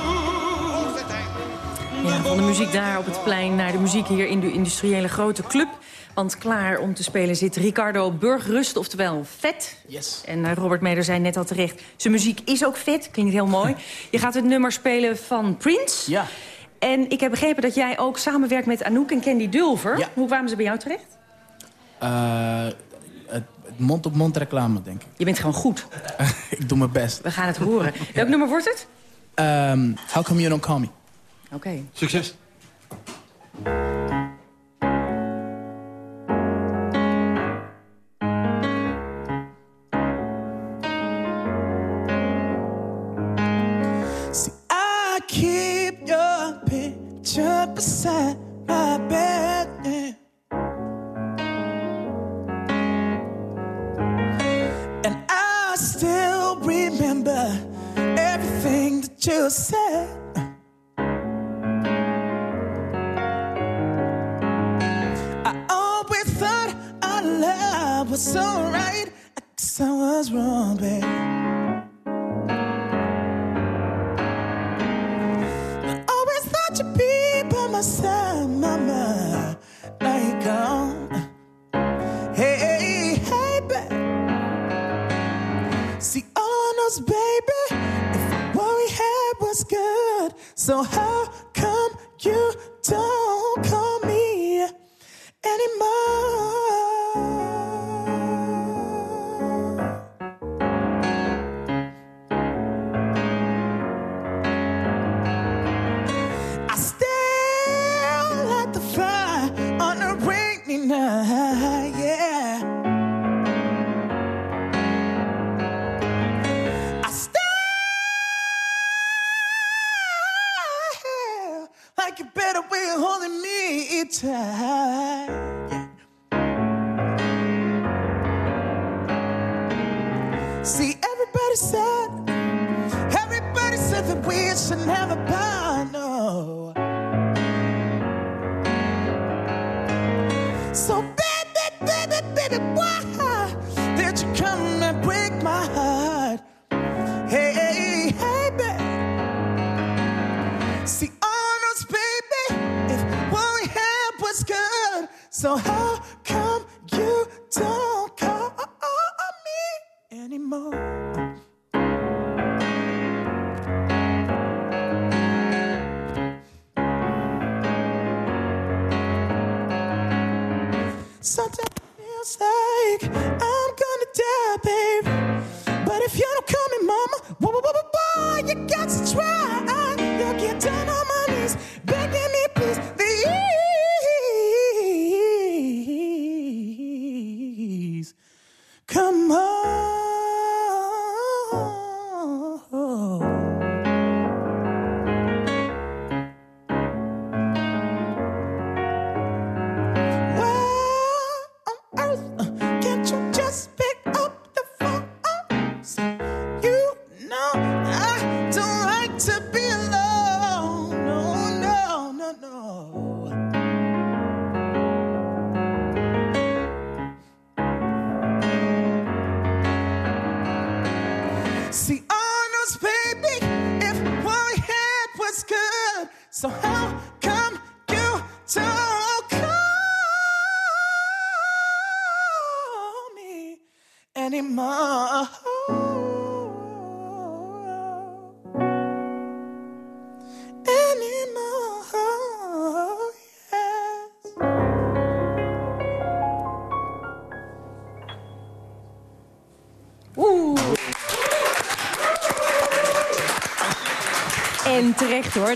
Ja, van de muziek daar op het plein naar de muziek hier in de industriële grote club. Want klaar om te spelen zit Ricardo Burgrust, oftewel vet. Yes. En eh, Robert Meder zei net al terecht, zijn muziek is ook vet. Klinkt heel mooi. Je gaat het nummer spelen van Prince. Ja. En ik heb begrepen dat jij ook samenwerkt met Anouk en Candy Dulver. Ja. Hoe kwamen ze bij jou terecht? Eh, mond-op-mond reclame, denk ik. Je bent gewoon goed. ik doe mijn best. We gaan het horen. Welk nummer wordt het? Ehm, how come you don't call me? Oké. Succes. I still remember everything that you said. I always thought our love was so right. I guess I was wrong, babe. I Always thought you'd be by my side, mama. Now you're gone. Baby, if what we had was good. So how come you don't call me anymore? Me tight. yeah. See, everybody said, everybody said that we should never part, so how come you don't call me anymore? Sometimes it feels like I'm gonna die, babe. But if you don't call me mama, whoa, you got to try.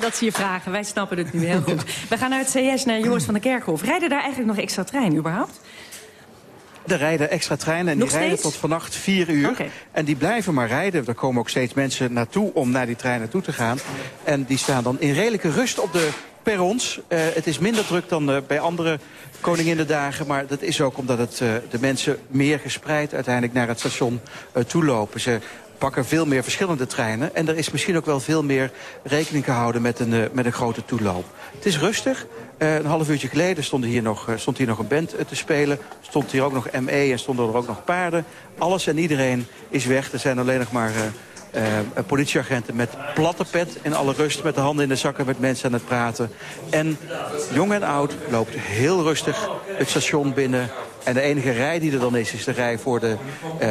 Dat ze je vragen. Wij snappen het nu heel goed. We gaan uit CS naar Joris van der Kerkhof. Rijden daar eigenlijk nog extra treinen überhaupt? Er rijden extra treinen en Nog die rijden tot vannacht 4 uur. En die blijven maar rijden. Er komen ook steeds mensen naartoe om naar die treinen toe te gaan. En die staan dan in redelijke rust op de perrons. Eh, het is minder druk dan eh, bij andere Koninginnedagen. Maar dat is ook omdat het, eh, de mensen meer gespreid uiteindelijk naar het station eh, toe lopen. Ze pakken veel meer verschillende treinen. En er is misschien ook wel veel meer rekening gehouden met een, eh, met een grote toeloop. Het is rustig. Eh, een half uurtje geleden stond hier nog, eh, stond hier nog een band te spelen. Stond hier ook nog ME en stonden er ook nog paarden. Alles en iedereen is weg. Er zijn alleen nog maar politieagenten met platte pet in alle rust. Met de handen in de zakken met mensen aan het praten. En jong en oud loopt heel rustig het station binnen. En de enige rij die er dan is, is de rij voor de,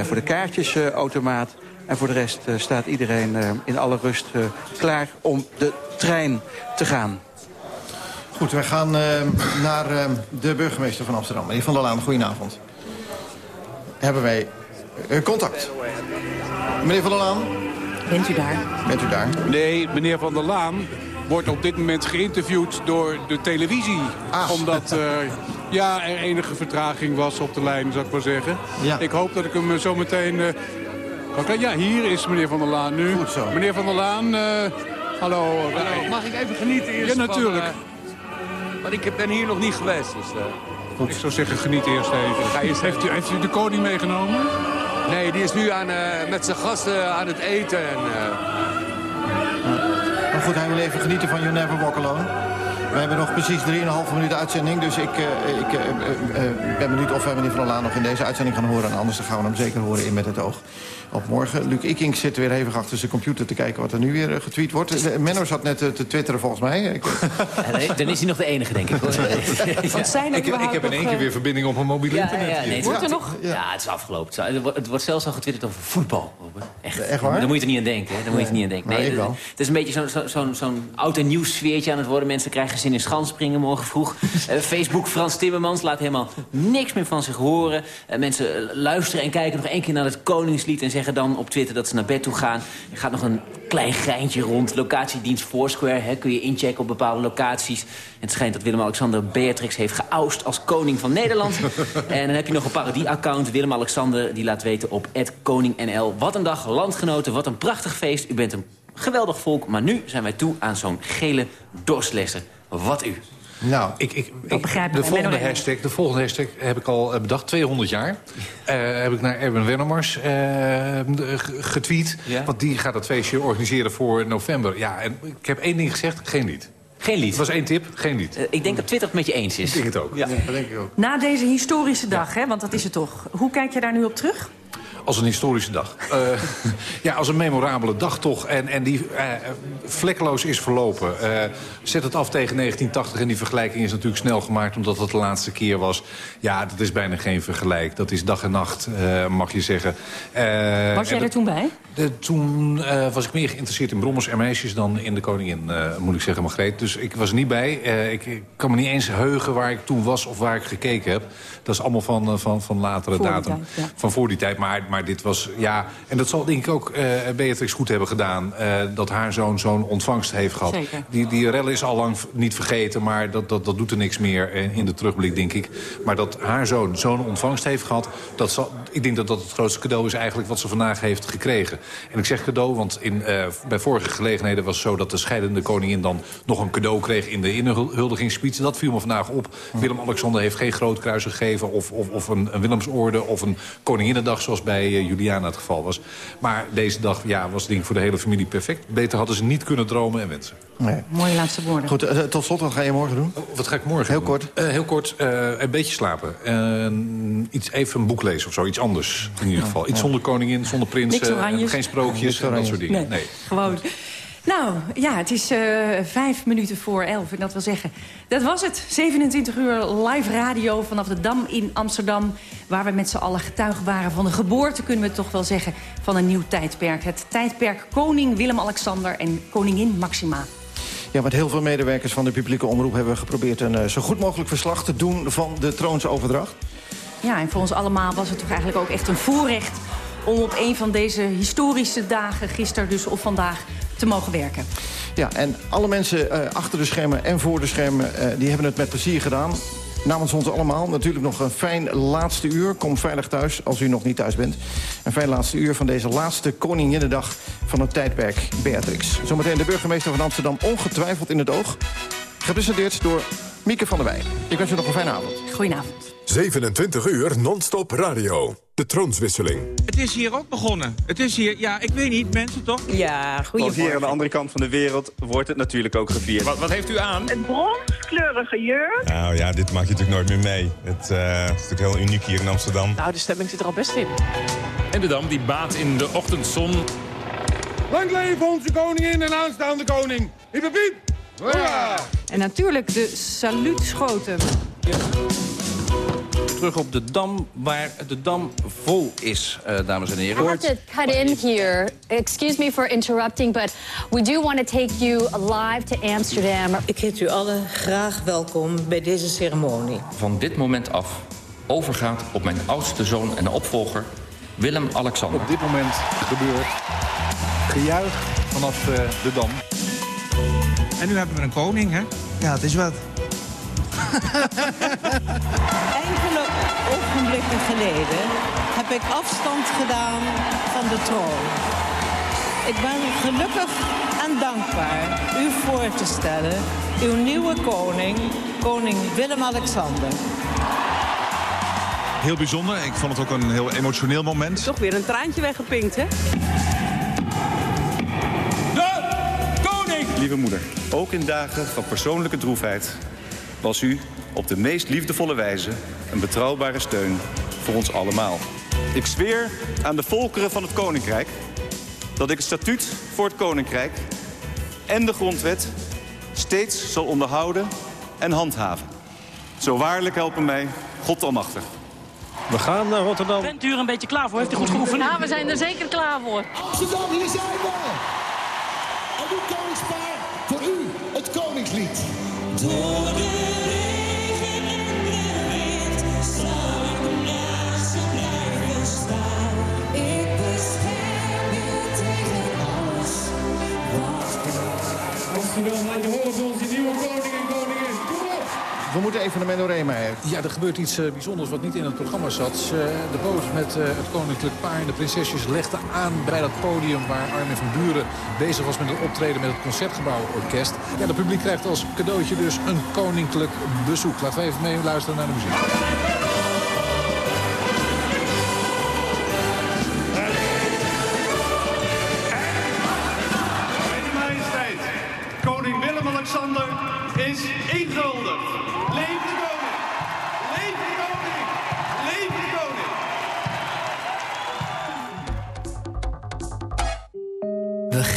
voor de kaartjesautomaat. En voor de rest eh, staat iedereen eh, in alle rust eh, klaar om de trein te gaan. Goed, wij gaan eh, naar eh, de burgemeester van Amsterdam. Meneer Van der Laan, goedenavond. Hebben wij eh, contact? Meneer Van der Laan? Bent u daar? Bent u daar? Nee, meneer Van der Laan wordt op dit moment geïnterviewd door de televisie. Omdat eh, ja, er enige vertraging was op de lijn, zou ik maar zeggen. Ik hoop dat ik hem zo meteen... eh, Oké, ja, hier is meneer Van der Laan nu. Goed zo. Meneer Van der Laan, eh, hallo. Hallo, mag ik even genieten eerst Ja, natuurlijk. Van, eh, want ik ben hier nog niet geweest. Dus, Ik zou zeggen, geniet eerst even. Ga eerst heeft, u, heeft u de koning meegenomen? Nee, die is nu aan, eh, met zijn gasten aan het eten. En, eh, Maar goed, hij wil even genieten van You Never Walk Alone. We hebben nog precies 3,5 minuten uitzending. Dus ik, eh, ik eh, eh, eh, ben benieuwd of wij meneer Van der Laan nog in deze uitzending gaan horen. En anders dan gaan we hem zeker horen in Met het Oog. Op morgen. Luc Ikink zit weer hevig achter zijn computer te kijken wat er nu weer eh, getweet wordt. Eh, Menno zat net eh, te twitteren volgens mij. Nee, dan is hij nog de enige, denk ik. Hoor. Want zijn er Ik, ik heb in één keer weer verbinding op mijn mobiele Ja, internet. ja, nee, het, Wordt er nog? Ja, het is afgelopen. Het, wordt- zelfs al getwitterd over voetbal. Echt. Echt waar? Daar moet je er niet aan denken. Hè? Daar moet je er niet aan denken. Nee, ik het- wel. Het is een beetje zo'n zo, zo, zo'n oud en nieuw sfeertje aan het worden. Mensen krijgen zin in schansspringen morgen vroeg. Facebook, Frans Timmermans laat helemaal niks meer van zich horen. Mensen luisteren en kijken nog één keer naar het Koningslied... en zeggen dan op Twitter dat ze naar bed toe gaan. Er gaat nog een klein geintje rond. Locatiedienst Foursquare hè, kun je inchecken op bepaalde locaties. Het schijnt dat Willem-Alexander Beatrix heeft geoust als koning van Nederland. en dan heb je nog een parodie-account, Willem-Alexander... die laat weten op koningnl. Wat een dag, landgenoten, wat een prachtig feest. U bent een geweldig volk, maar nu zijn wij toe aan zo'n gele dorstlessen. Wat u. Nou, ik, ik, begrijp de volgende, hashtag, de volgende hashtag heb ik al eh, bedacht, 200 jaar. Eh, heb ik naar Erwin Wennemars eh, getweet. Want die gaat dat feestje organiseren voor november. Ja, en ik heb één ding gezegd, geen lied. Geen lied? Het was één tip, geen lied. Ik denk dat Twitter het met je eens is. Ik denk het ook. Ja. dat denk ik ook. Na deze historische dag, hè, want dat is het toch. Hoe kijk je daar nu op terug? Als een historische dag. Eh, ja, als een memorabele dag toch. En, en die eh, vlekkeloos is verlopen. Eh, zet het af tegen 1980 en die vergelijking is natuurlijk snel gemaakt... omdat het de laatste keer was. Ja, dat is bijna geen vergelijk. Dat is dag en nacht, eh, mag je zeggen. Eh, Was jij er toen bij? de- toen eh, was ik meer geïnteresseerd in brommers en meisjes dan in de koningin, eh, moet ik zeggen, Margreet. Dus ik was er niet bij. Eh, ik, ik kan me niet eens heugen waar ik toen was of waar ik gekeken heb. Dat is allemaal van, van, van latere datum. tijd, ja. Van voor die tijd. Maar, maar dit was, ja... En dat zal denk ik ook eh, Beatrix goed hebben gedaan. eh, dat haar zoon zo'n ontvangst heeft gehad. Zeker. Die, die rel is al lang niet vergeten, maar dat, dat, dat doet er niks meer eh, in de terugblik, denk ik. Maar dat haar zoon zo'n ontvangst heeft gehad... Dat zal, ik denk dat dat het grootste cadeau is eigenlijk wat ze vandaag heeft gekregen. En ik zeg cadeau, want in, eh, bij vorige gelegenheden was het zo... dat de scheidende koningin dan nog een cadeau kreeg in de inhuldigingsspeech. Dat viel me vandaag op. Willem-Alexander heeft geen groot kruis gegeven... of, of, of een, een Willemsorde of een Koninginnedag zoals bij eh, Juliana het geval was. Maar deze dag ja, was denk ik voor de hele familie perfect. Beter hadden ze niet kunnen dromen en wensen. Nee. Mooie laatste woorden. Goed, eh, tot slot, wat ga je morgen doen? Wat ga ik morgen Heel doen? kort. Eh, heel kort, eh, een beetje slapen. En iets, even een boek lezen of zo, iets anders in ieder geval. Iets zonder koningin, zonder prins, geen sprookjes en dat soort dingen. Nee. Nee. Gewoon. Nou, ja, het is eh, vijf minuten voor elf. En dat wil zeggen, dat was het. 27 uur live radio vanaf de Dam in Amsterdam. Waar we met z'n allen getuigen waren van de geboorte, kunnen we toch wel zeggen, van een nieuw tijdperk. Het tijdperk koning Willem-Alexander en koningin Maxima. Ja, met heel veel medewerkers van de publieke omroep hebben we geprobeerd... een eh, zo goed mogelijk verslag te doen van de troonsoverdracht. Ja, en voor ons allemaal was het toch eigenlijk ook echt een voorrecht... om op een van deze historische dagen, gisteren dus of vandaag, te mogen werken. Ja, en alle mensen eh, achter de schermen en voor de schermen... eh, die hebben het met plezier gedaan. Namens ons allemaal natuurlijk nog een fijn laatste uur. Kom veilig thuis als u nog niet thuis bent. Een fijn laatste uur van deze laatste Koninginnedag van het tijdperk Beatrix. Zometeen de burgemeester van Amsterdam ongetwijfeld in het oog. Gepresenteerd door Mieke van der Wij. Ik wens u nog een fijne avond. Goedenavond. 27 uur non-stop radio. De troonswisseling. Het is hier ook begonnen. Het is hier, ja, ik weet niet, mensen toch? Ja, Want hier aan de andere kant van de wereld wordt het natuurlijk ook gevierd. Wat, wat heeft u aan? Een bronskleurige jurk. Nou ja, dit maak je natuurlijk nooit meer mee. Het, eh, het is natuurlijk heel uniek hier in Amsterdam. Nou, de stemming zit er al best in. En de dam die baat in de ochtendzon. Lang leven onze koningin en aanstaande koning. Hiep hiep! En natuurlijk de saluutschoten. Terug op de dam, waar de dam vol is, uh, dames en heren. I have to cut in here. Excuse me for interrupting, but we do want to take you live to Amsterdam. Ik heet u allen graag welkom bij deze ceremonie. Van dit moment af overgaat op mijn oudste zoon en opvolger, Willem-Alexander. Op dit moment gebeurt gejuich vanaf uh, de dam. En nu hebben we een koning, hè? Ja, het is wat. Enkele ogenblikken geleden heb ik afstand gedaan van de troon. Ik ben gelukkig en dankbaar u voor te stellen... uw nieuwe koning, koning Willem-Alexander. Heel bijzonder. Ik vond het ook een heel emotioneel moment. Toch weer een traantje weggepinkt, hè? Lieve moeder, ook in dagen van persoonlijke droefheid... was u op de meest liefdevolle wijze een betrouwbare steun voor ons allemaal. Ik zweer aan de volkeren van het Koninkrijk... dat ik het statuut voor het Koninkrijk en de grondwet... steeds zal onderhouden en handhaven. Zo waarlijk helpen mij God almachtig. We gaan naar Rotterdam. Bent u er een beetje klaar voor? Heeft u goed geoefend? Ja, we zijn er zeker klaar voor. Amsterdam, hier zijn we! En nu koningspaar, voor u het koningslied. Door de We moeten even naar Menno Reemeyer. Ja, er gebeurt iets uh, bijzonders wat niet in het programma zat. Uh, de boot met uh, het koninklijk paar en de prinsesjes legde aan bij dat podium... waar Armin van Buren bezig was met het optreden met het Concertgebouworkest. Ja, het publiek krijgt als cadeautje dus een koninklijk bezoek. Laten we even mee luisteren naar de muziek.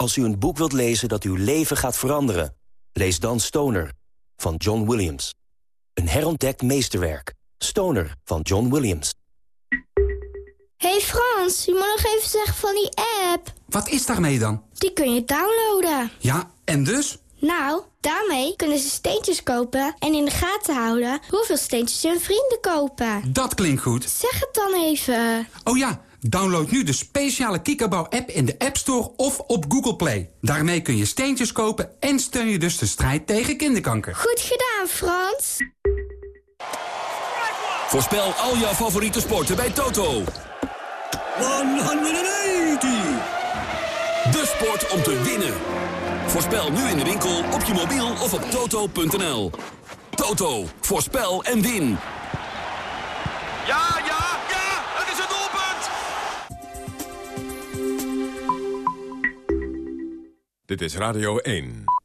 Als u een boek wilt lezen dat uw leven gaat veranderen... lees dan Stoner van John Williams. Een herontdekt meesterwerk. Stoner van John Williams. hey Frans, je moet nog even zeggen van die app. Wat is daarmee dan? Die kun je downloaden. Ja, en dus? Nou, daarmee kunnen ze steentjes kopen en in de gaten houden hoeveel steentjes hun vrienden kopen. Dat klinkt goed. Zeg het dan even. Oh ja, download nu de speciale Kikkerbouw-app in de App Store of op Google Play. Daarmee kun je steentjes kopen en steun je dus de strijd tegen kinderkanker. Goed gedaan, Frans. Voorspel al jouw favoriete sporten bij Toto. 180! De sport om te winnen. Voorspel nu in de winkel, op je mobiel of op toto.nl. Toto, voorspel en win. Ja, ja, ja, Dit is Radio 1.